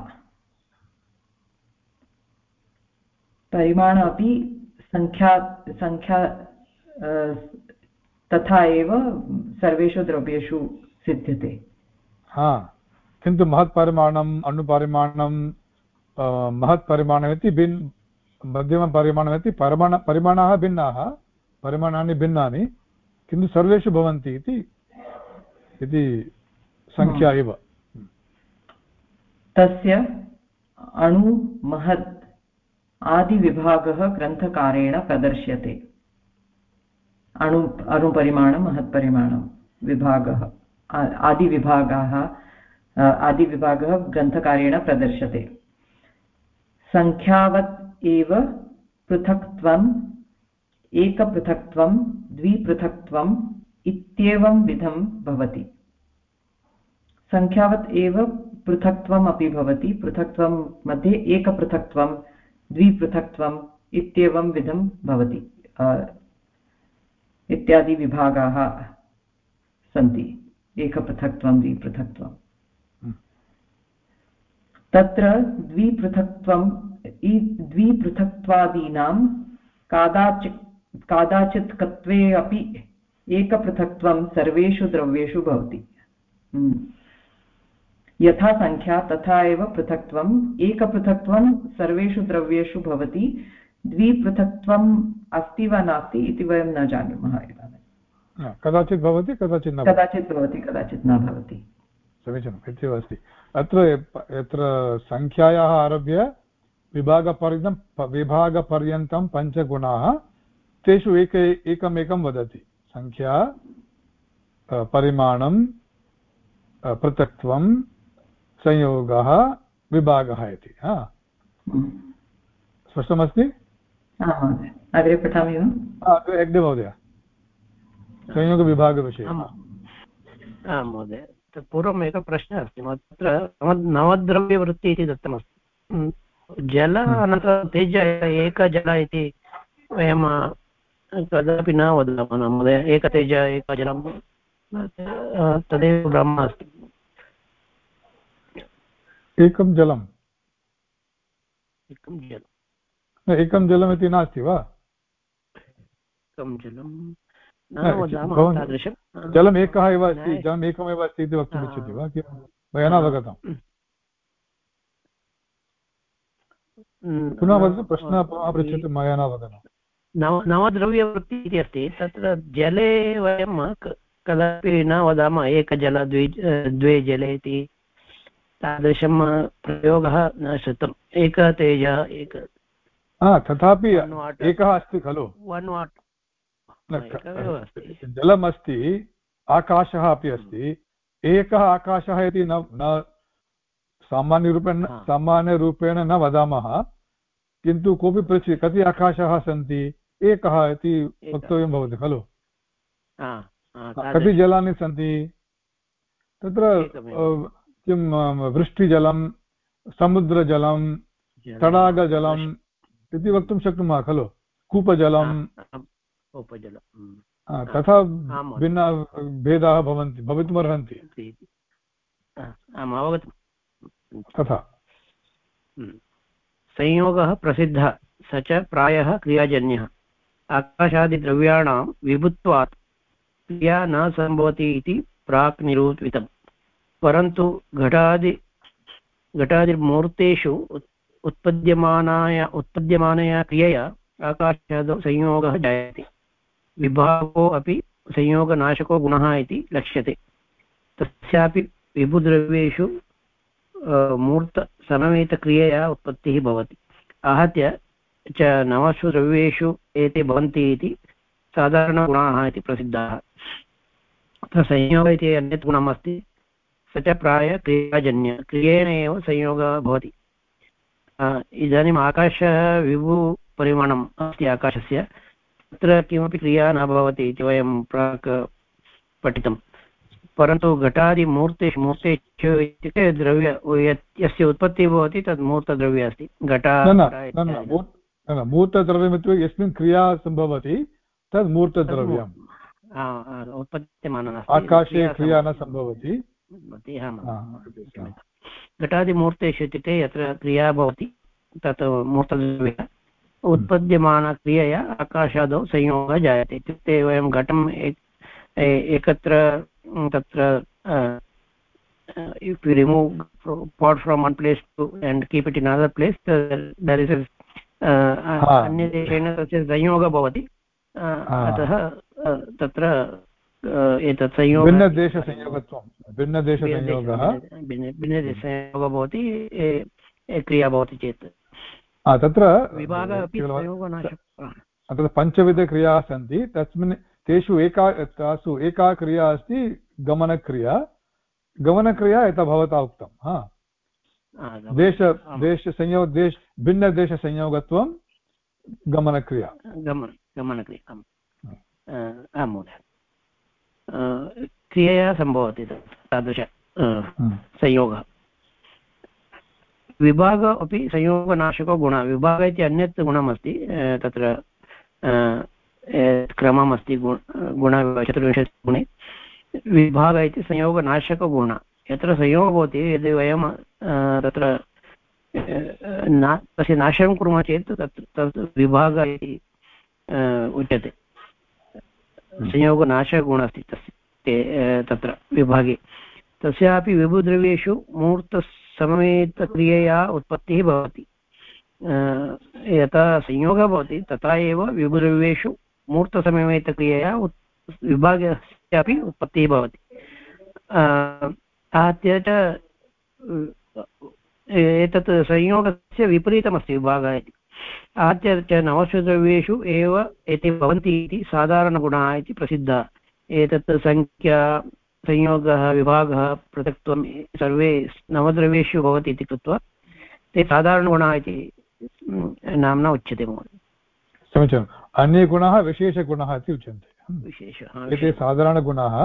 D: परिमाण अपि सङ्ख्या सङ्ख्या तथा एव सर्वेषु द्रव्येषु सिद्ध्यते।
A: हा, किन्तु महत्परिमाणम् अणुपरिमाणं महत्परिमाणमिति भिन् मध्यमपरिमाणमिति परिमाण, परिमाणाः भिन्नाः, परिमाणानि भिन्नानि, किन्तु सर्वेषु भवन्ति इति इति सङ्ख्या एव।
D: तस्य अणु महत् आदिविभागः ग्रन्थकारेण प्रदर्श्यते। अणु अणुपरिमाणं महत्परिमाणं विभागः आदिविभागाः आदिविभागः ग्रन्थकारेण प्रदर्श्यते। सङ्ख्यावत् एव पृथक्त्वम् एकपृथक्त्वं द्विपृथक्त्वम् इत्येवं विधं भवति। सङ्ख्यावत् एव पृथक्त्वम् अपि भवति। पृथक्त्वं मध्ये एकपृथक्त्वं द्विपृथक्त्वम् इत्येवं विधं भवति। इत्यादि विभागाः सन्ति। एकपृथक्त्वं द्विपृथक्त्वं। हम्म। तत्र द्विपृथक्त्वं द्विपृथक्त्वादीनां कादाचित् कादाचित् कत्वे अपि एकपृथक्त्वं सर्वेषु द्रव्येषु भवति। हम्म। यथा सङ्ख्या तथा एव पृथक्त्वम्। एकपृथक्त्वं सर्वेषु द्रव्येषु भवति। द्विपृथक्त्वम् अस्ति वा नास्ति इति वयं न जानीमः
A: इदानीं कदाचित् भवति कदाचित् न
D: कदाचित् भवति कदाचित् न भवति।
A: समीचीनम् इत्येव अस्ति। अत्र यत्र सङ्ख्यायाः आरभ्य विभागपर्यन्तं विभागपर्यन्तं पञ्चगुणाः तेषु एक एकमेकं वदति। सङ्ख्या परिमाणं पृथक्त्वं संयोगः विभागः इति स्पष्टमस्ति?
D: अग्रे पठामि वा?
A: महोदय। संयोगविभागविषये।
C: आं महोदय। तत् पूर्वम् एकः प्रश्नः अस्ति। तत्र नवद्रव्यवृत्ति इति दत्तमस्ति। जल हम्म। अनन्तरं तेज एकजल इति वयं कदापि न वदामः महोदय। एकतेज एकजलं तदेव ब्रह्म अस्ति।
A: एकं जलम्।
C: एकं जलम्।
A: एकं जलमिति नास्ति वा?
C: एकं जलं
A: जलम् एकः एव अस्ति जलम् एकमेव अस्ति इति वक्तुम् इच्छति वा? किं? मया न अवगतम् पुनः वदतु प्रश्नः पुनः पृच्छतु मया न अवगतम्।
C: नव नवद्रव्यवृत्ति इति अस्ति तत्र जले वयं कदापि न वदामः एकजल द्वि द्वे जले इति। तादृशं प्रयोगः न श्रुतम् एक तेज एक
A: तथापि एकः अस्ति खलु।
C: वन् वाट्
A: जलमस्ति आकाशः अपि अस्ति। एकः आकाशः इति न न सामान्यरूपेण सामान्यरूपेण न वदामः। किन्तु कोऽपि पृच्छति कति आकाशाः सन्ति एकः इति वक्तव्यं भवति खलु। कति जलानि सन्ति? तत्र किं वृष्टिजलं समुद्रजलं तडागजलम् इति वक्तुं शक्नुमः खलु? कूपजलं। तथा भिन्न भेदाः भवन्ति भवितुमर्हन्ति। तथा।
C: संयोगः प्रसिद्धः स च प्रायः क्रियाजन्यः। आकाशादिद्रव्याणां विभुत्वात् क्रिया न सम्भवति इति प्राक् निरूपितम्। परन्तु घटादि घटादिमूर्तेषु उत्पद्यमानाय, उत्पद्यमानया क्रियया आकाशादौ संयोगः जायते। विभागो अपि संयोगनाशको गुणः इति लक्ष्यते। तस्यापि विभुद्रव्येषु मूर्तसमवेतक्रियया उत्पत्तिः भवति। आहत्य च नवसु द्रव्येषु एते भवन्ति इति साधारणगुणाः इति प्रसिद्धाः। अत्र संयोग इति अन्यत् गुणम् अस्ति स च प्राय क्रियाजन्य क्रियेण एव संयोगः भवति। इदानीम् आकाशः विभुपरिमाणम् अस्ति आकाशस्य तत्र किमपि क्रिया न भवति इति वयं प्राक् पठितं परन्तु घटादिमूर्तेषु मूर्तेषु इत्युक्ते द्रव्य यस्य उत्पत्तिः भवति तद् मूर्तद्रव्य अस्ति। घटा
A: न मूर्तद्रव्यमित्युक्ते यस्मिन् क्रिया सम्भवति तद् मूर्तद्रव्यम्। आकाशे क्रिया न सम्भवति।
C: घटादिमूर्तेषु इत्युक्ते यत्र क्रिया भवति तत् मूर्तद्रव्य उत्पद्यमानक्रियया आकाशादौ संयोगः जायते। इत्युक्ते वयं घटम् एकत्र तत्र if we remove pot from one place to and keep it in another place there is a अन्यदेशेन तस्य संयोगः भवति। अतः तत्र एतत् संयोग
A: भिन्नदेशसंयोगत्वं भिन्नदेशसंयोगः
C: भिन्नदेशसंयोगः भवति क्रिया भवति चेत्।
A: तत्र
C: विभागः अपि
A: तत्र पञ्चविधक्रियाः सन्ति तस्मिन् तेषु एका तासु एका क्रिया अस्ति गमनक्रिया। गमनक्रिया यथा भवता उक्तं हा? देश देशसंयोग देश भिन्नदेशसंयोगत्वं गमनक्रिया।
C: गमन गमनक्रिया आं महोदय। क्रियया सम्भवति तादृश संयोगः विभाग अपि संयोगनाशको गुणः विभाग इति अन्यत् गुणमस्ति तत्र क्रमम् अस्ति गुण चतुर्विंशतिगुणे विभाग इति संयोगनाशकगुण यत्र संयोगः भवति यदि वयं तत्र ना तस्य नाशं कुर्मः चेत् तत् तत् विभागः इति उच्यते संयोगनाशगुणः अस्ति तस्य तत्र विभागे। तस्यापि विभुद्रव्येषु मूर्तसमवेतक्रियया उत्पत्तिः भवति। यथा संयोगः भवति, तथा एव विभुद्रव्येषु मूर्तसमवेतक्रियया विभागस्यापि उत्पत्तिः भवति। आहत्य च एतत् संयोगस्य विपरीतमस्ति विभागः इति। आहत्य च नवसु द्रव्येषु एव एते भवन्ति इति साधारणगुणाः इति प्रसिद्धः। एतत् सङ्ख्या संयोगः विभागः पृथक्त्वं सर्वे नवद्रव्येषु भवति इति कृत्वा ते साधारणगुणाः इति नाम्ना उच्यते महोदय।
A: समीचीनम् अन्ये गुणाः विशेषगुणाः इति उच्यन्ते।
C: विशेषः
A: एते साधारणगुणाः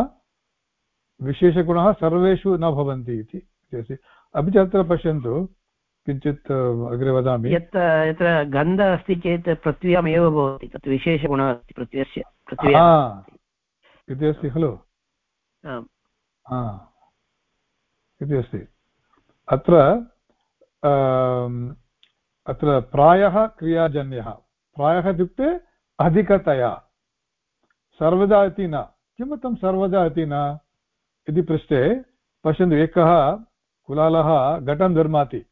A: विशेषगुणाः सर्वेषु न भवन्ति इति। अपि च अत्र पश्यन्तु किञ्चित् अग्रे वदामि।
C: यत् यत्र गन्धः अस्ति चेत् पृथ्व्यामेव भवति तत् विशेषगुणः अस्ति पृथ्व्यस्य
A: इति अस्ति खलु? इति अस्ति। अत्र अत्र प्रायः क्रियाजन्यः। प्रायः इत्युक्ते अधिकतया। सर्वदा इति न। किमर्थं सर्वदा इति न? इति पृष्टे पश्यन्तु एकः कुलालः घटं निर्माति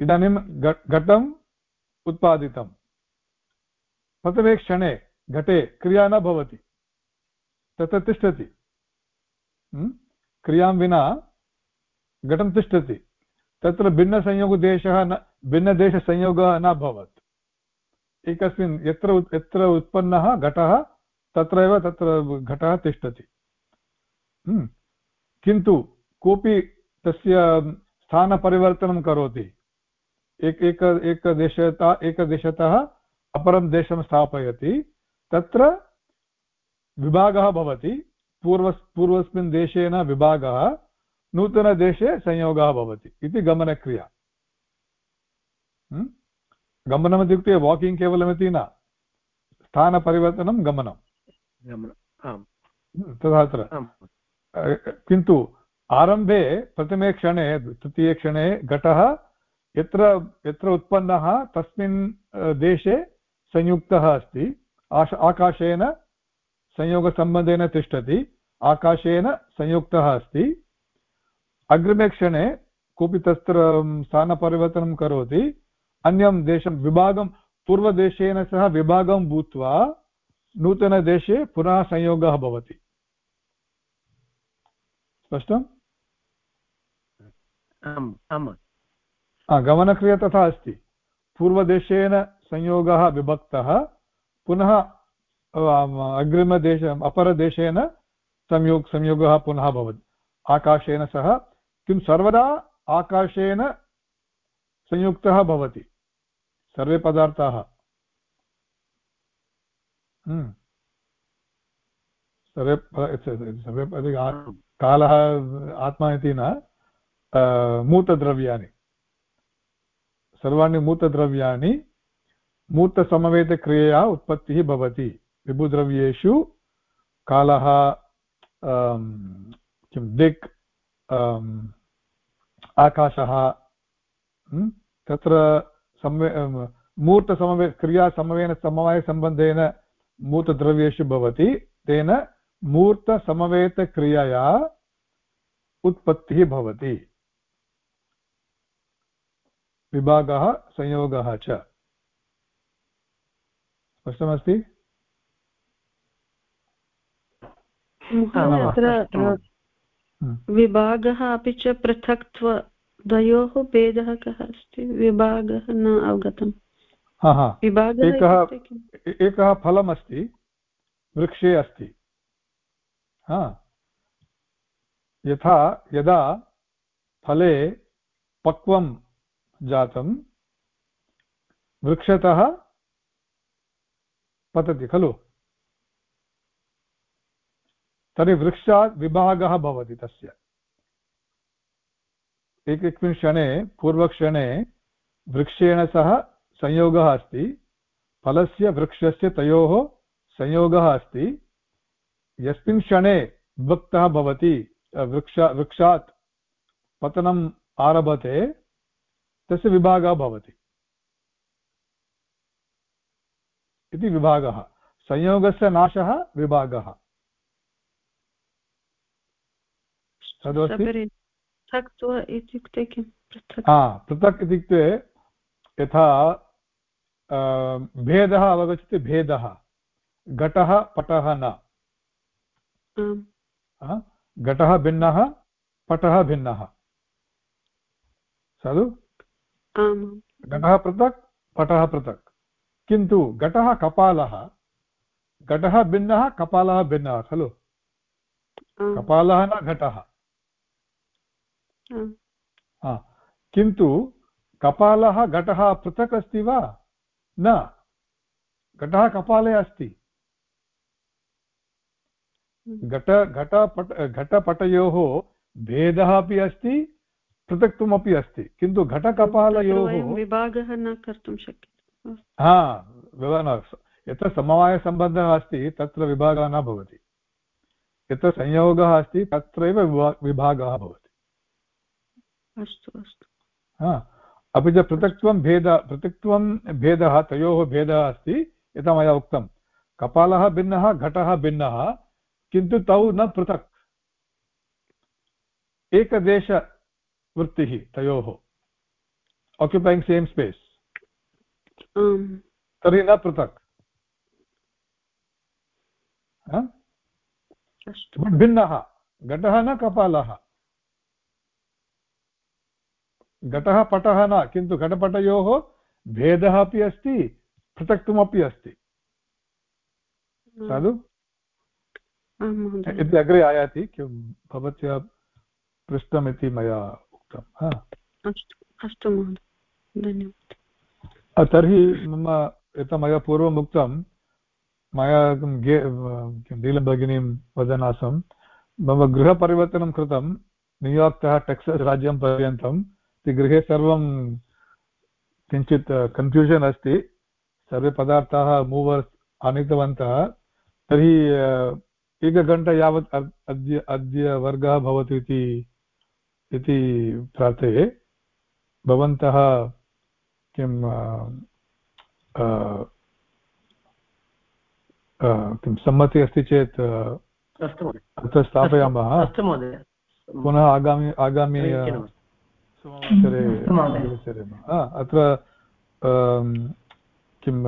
A: इदानीं घटम् उत्पादितं प्रथमे क्षणे घटे, क्रिया न भवति। तत्र तिष्ठति। क्रियाँ विना घटं तिष्ठति। तत्र भिन्नसंयोगदेशः न, भिन्नदेशसंयोगः न भवत्। एकस्मिन् यत्र यत्र उत्पन्नः घटः, तत्रैव तत्र घटः तिष्ठति। किन्तु कोऽपि तस्य स्थानपरिवर्तनं करोति एक एक एकदेशतः एकदेशतः अपरं देशं स्थापयति। तत्र विभागः भवति। पूर्व पूर्वस्मिन् देशेन विभागः नूतनदेशे संयोगः भवति इति गमनक्रिया। गमनमित्युक्ते वाकिङ्ग् केवलमिति न। स्थानपरिवर्तनं गमनं। तथा अत्र। किन्तु आरम्भे प्रथमे क्षणे तृतीये क्षणे घटः, यत्र यत्र उत्पन्नः, तस्मिन् देशे संयुक्तः अस्ति। आश, आकाशेन संयोगसम्बन्धेन तिष्ठति, आकाशेन संयुक्तः अस्ति। अग्रिमे क्षणे कोऽपि तत्र स्थानपरिवर्तनं करोति। अन्यं देशं, विभागं, पूर्वदेशेन सह विभागं भूत्वा नूतनदेशे पुनः संयोगः भवति। स्पष्टम्? गमनक्रिया तथा अस्ति। पूर्वदेशेन संयोगः विभक्तः पुनः अग्रिमदेश अपरदेशेन संयोग संयोगः पुनः भवति। आकाशेन सह किं सर्वदा आकाशेन संयुक्तः भवति? सर्वे पदार्थाः। हम्म। सर्वे सर्वे कालः आत्मा इति न। मूतद्रव्याणि सर्वाणि मूतद्रव्याणि मूर्तसमवेतक्रियया उत्पत्तिः भवति विभुद्रव्येषु कालः किं दिक् आकाशः तत्र संवे मूर्तसमवे क्रियासमवेन समवायसम्बन्धेन मूर्तद्रव्येषु भवति तेन मूर्तसमवेतक्रियया उत्पत्तिः भवति विभागः संयोगः च। स्पष्टमस्ति?
B: अत्र विभागः अपि च पृथक्त्व द्वयोः भेदः कः अस्ति? विभागः न अवगतम्।
A: विभागः एकः फलमस्ति वृक्षे अस्ति। हा। यथा यदा फले पक्वं जातं। वृक्षतः पतति, खलु? तर्हि वृक्षात् विभागः भवति तस्य। एकस्मिन् क्षणे, पूर्वक्षणे वृक्षेण सह संयोगः अस्ति। फलस्य वृक्षस्य तयोः संयोगः अस्ति। यस्मिन् क्षणे विभक्तः भवति, वृक्ष, वृक्षात् पतनम् आरभते। तस्य विभागः भवति। इति विभागः। संयोगस्य नाशः विभागः। तदस्ति?
B: इत्युक्ते किं?
A: पृथक् इत्युक्ते यथा भेदः अवगच्छति भेदः। घटः पटः न। घटः भिन्नः पटः भिन्नः। साधु?
B: आम्
A: घटः पृथक् पटः पृथक्। किन्तु घटः कपालः घटः भिन्नः कपालः भिन्नः खलु? कपालः न घटः। किन्तु कपालः घटः पृथक् अस्ति वा? न। घटः कपाले अस्ति। घट घटपट घटपटयोः भेदः अपि अस्ति पृथक्त्वमपि अस्ति। किन्तु घटकपालयोः
B: विभागः न कर्तुं शक्यते।
A: हा न, यत्र समवायसम्बन्धः अस्ति तत्र विभागः न भवति। यत्र संयोगः अस्ति तत्रैव विभा- विभागः भवति।
B: अस्तु अस्तु।
A: हा अपि च पृथक्त्वं भेद पृथक्त्वं भेदः तयोः भेदः अस्ति यथा मया उक्तं। कपालः भिन्नः घटः भिन्नः किन्तु तौ न पृथक्। एकदेशवृत्तिः तयोः। आक्युपैङ्ग् सेम् स्पेस् तर्हि न पृथक्। हा? भिन्नः। घटः न कपालः। घटः पटः न किन्तु घटपटयोः भेदः अपि अस्ति पृथक्त्वमपि अस्ति। साधु? इति अग्रे आयाति किं भवत्या पृष्टमिति मया उक्तं हा.
B: अस्तु अस्तु महोदय धन्यवादः।
A: तर्हि मम यथा मया पूर्वम् उक्तं मया गे किं नीलभगिनीं वदन् आसं मम गृहपरिवर्तनं कृतं न्यूयार्क्तः टेक्सस् राज्यं पर्यन्तं गृहे सर्वं किञ्चित् कन्फ्यूषन् अस्ति सर्वे पदार्थाः मूवर्स् आनीतवन्तः तर्हि एकघण्टा यावत् अद्य अद्य वर्गः भवतु इति इति प्रार्थये भवन्तः किं किं सम्मति अस्ति चेत् अत्र स्थापयामः। पुनः आगामि आगामि अत्र किम्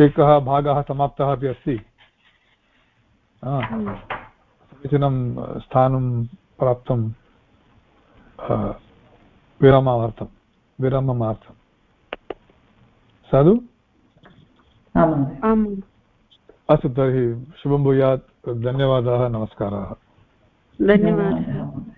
A: एकः भागः समाप्तः अपि अस्ति। समीचीनं स्थानं प्राप्तं विरामार्थं विराममार्थं। साधु? अस्तु तर्हि शुभं भूयात् धन्यवादाः नमस्काराः।
B: धन्यवादः।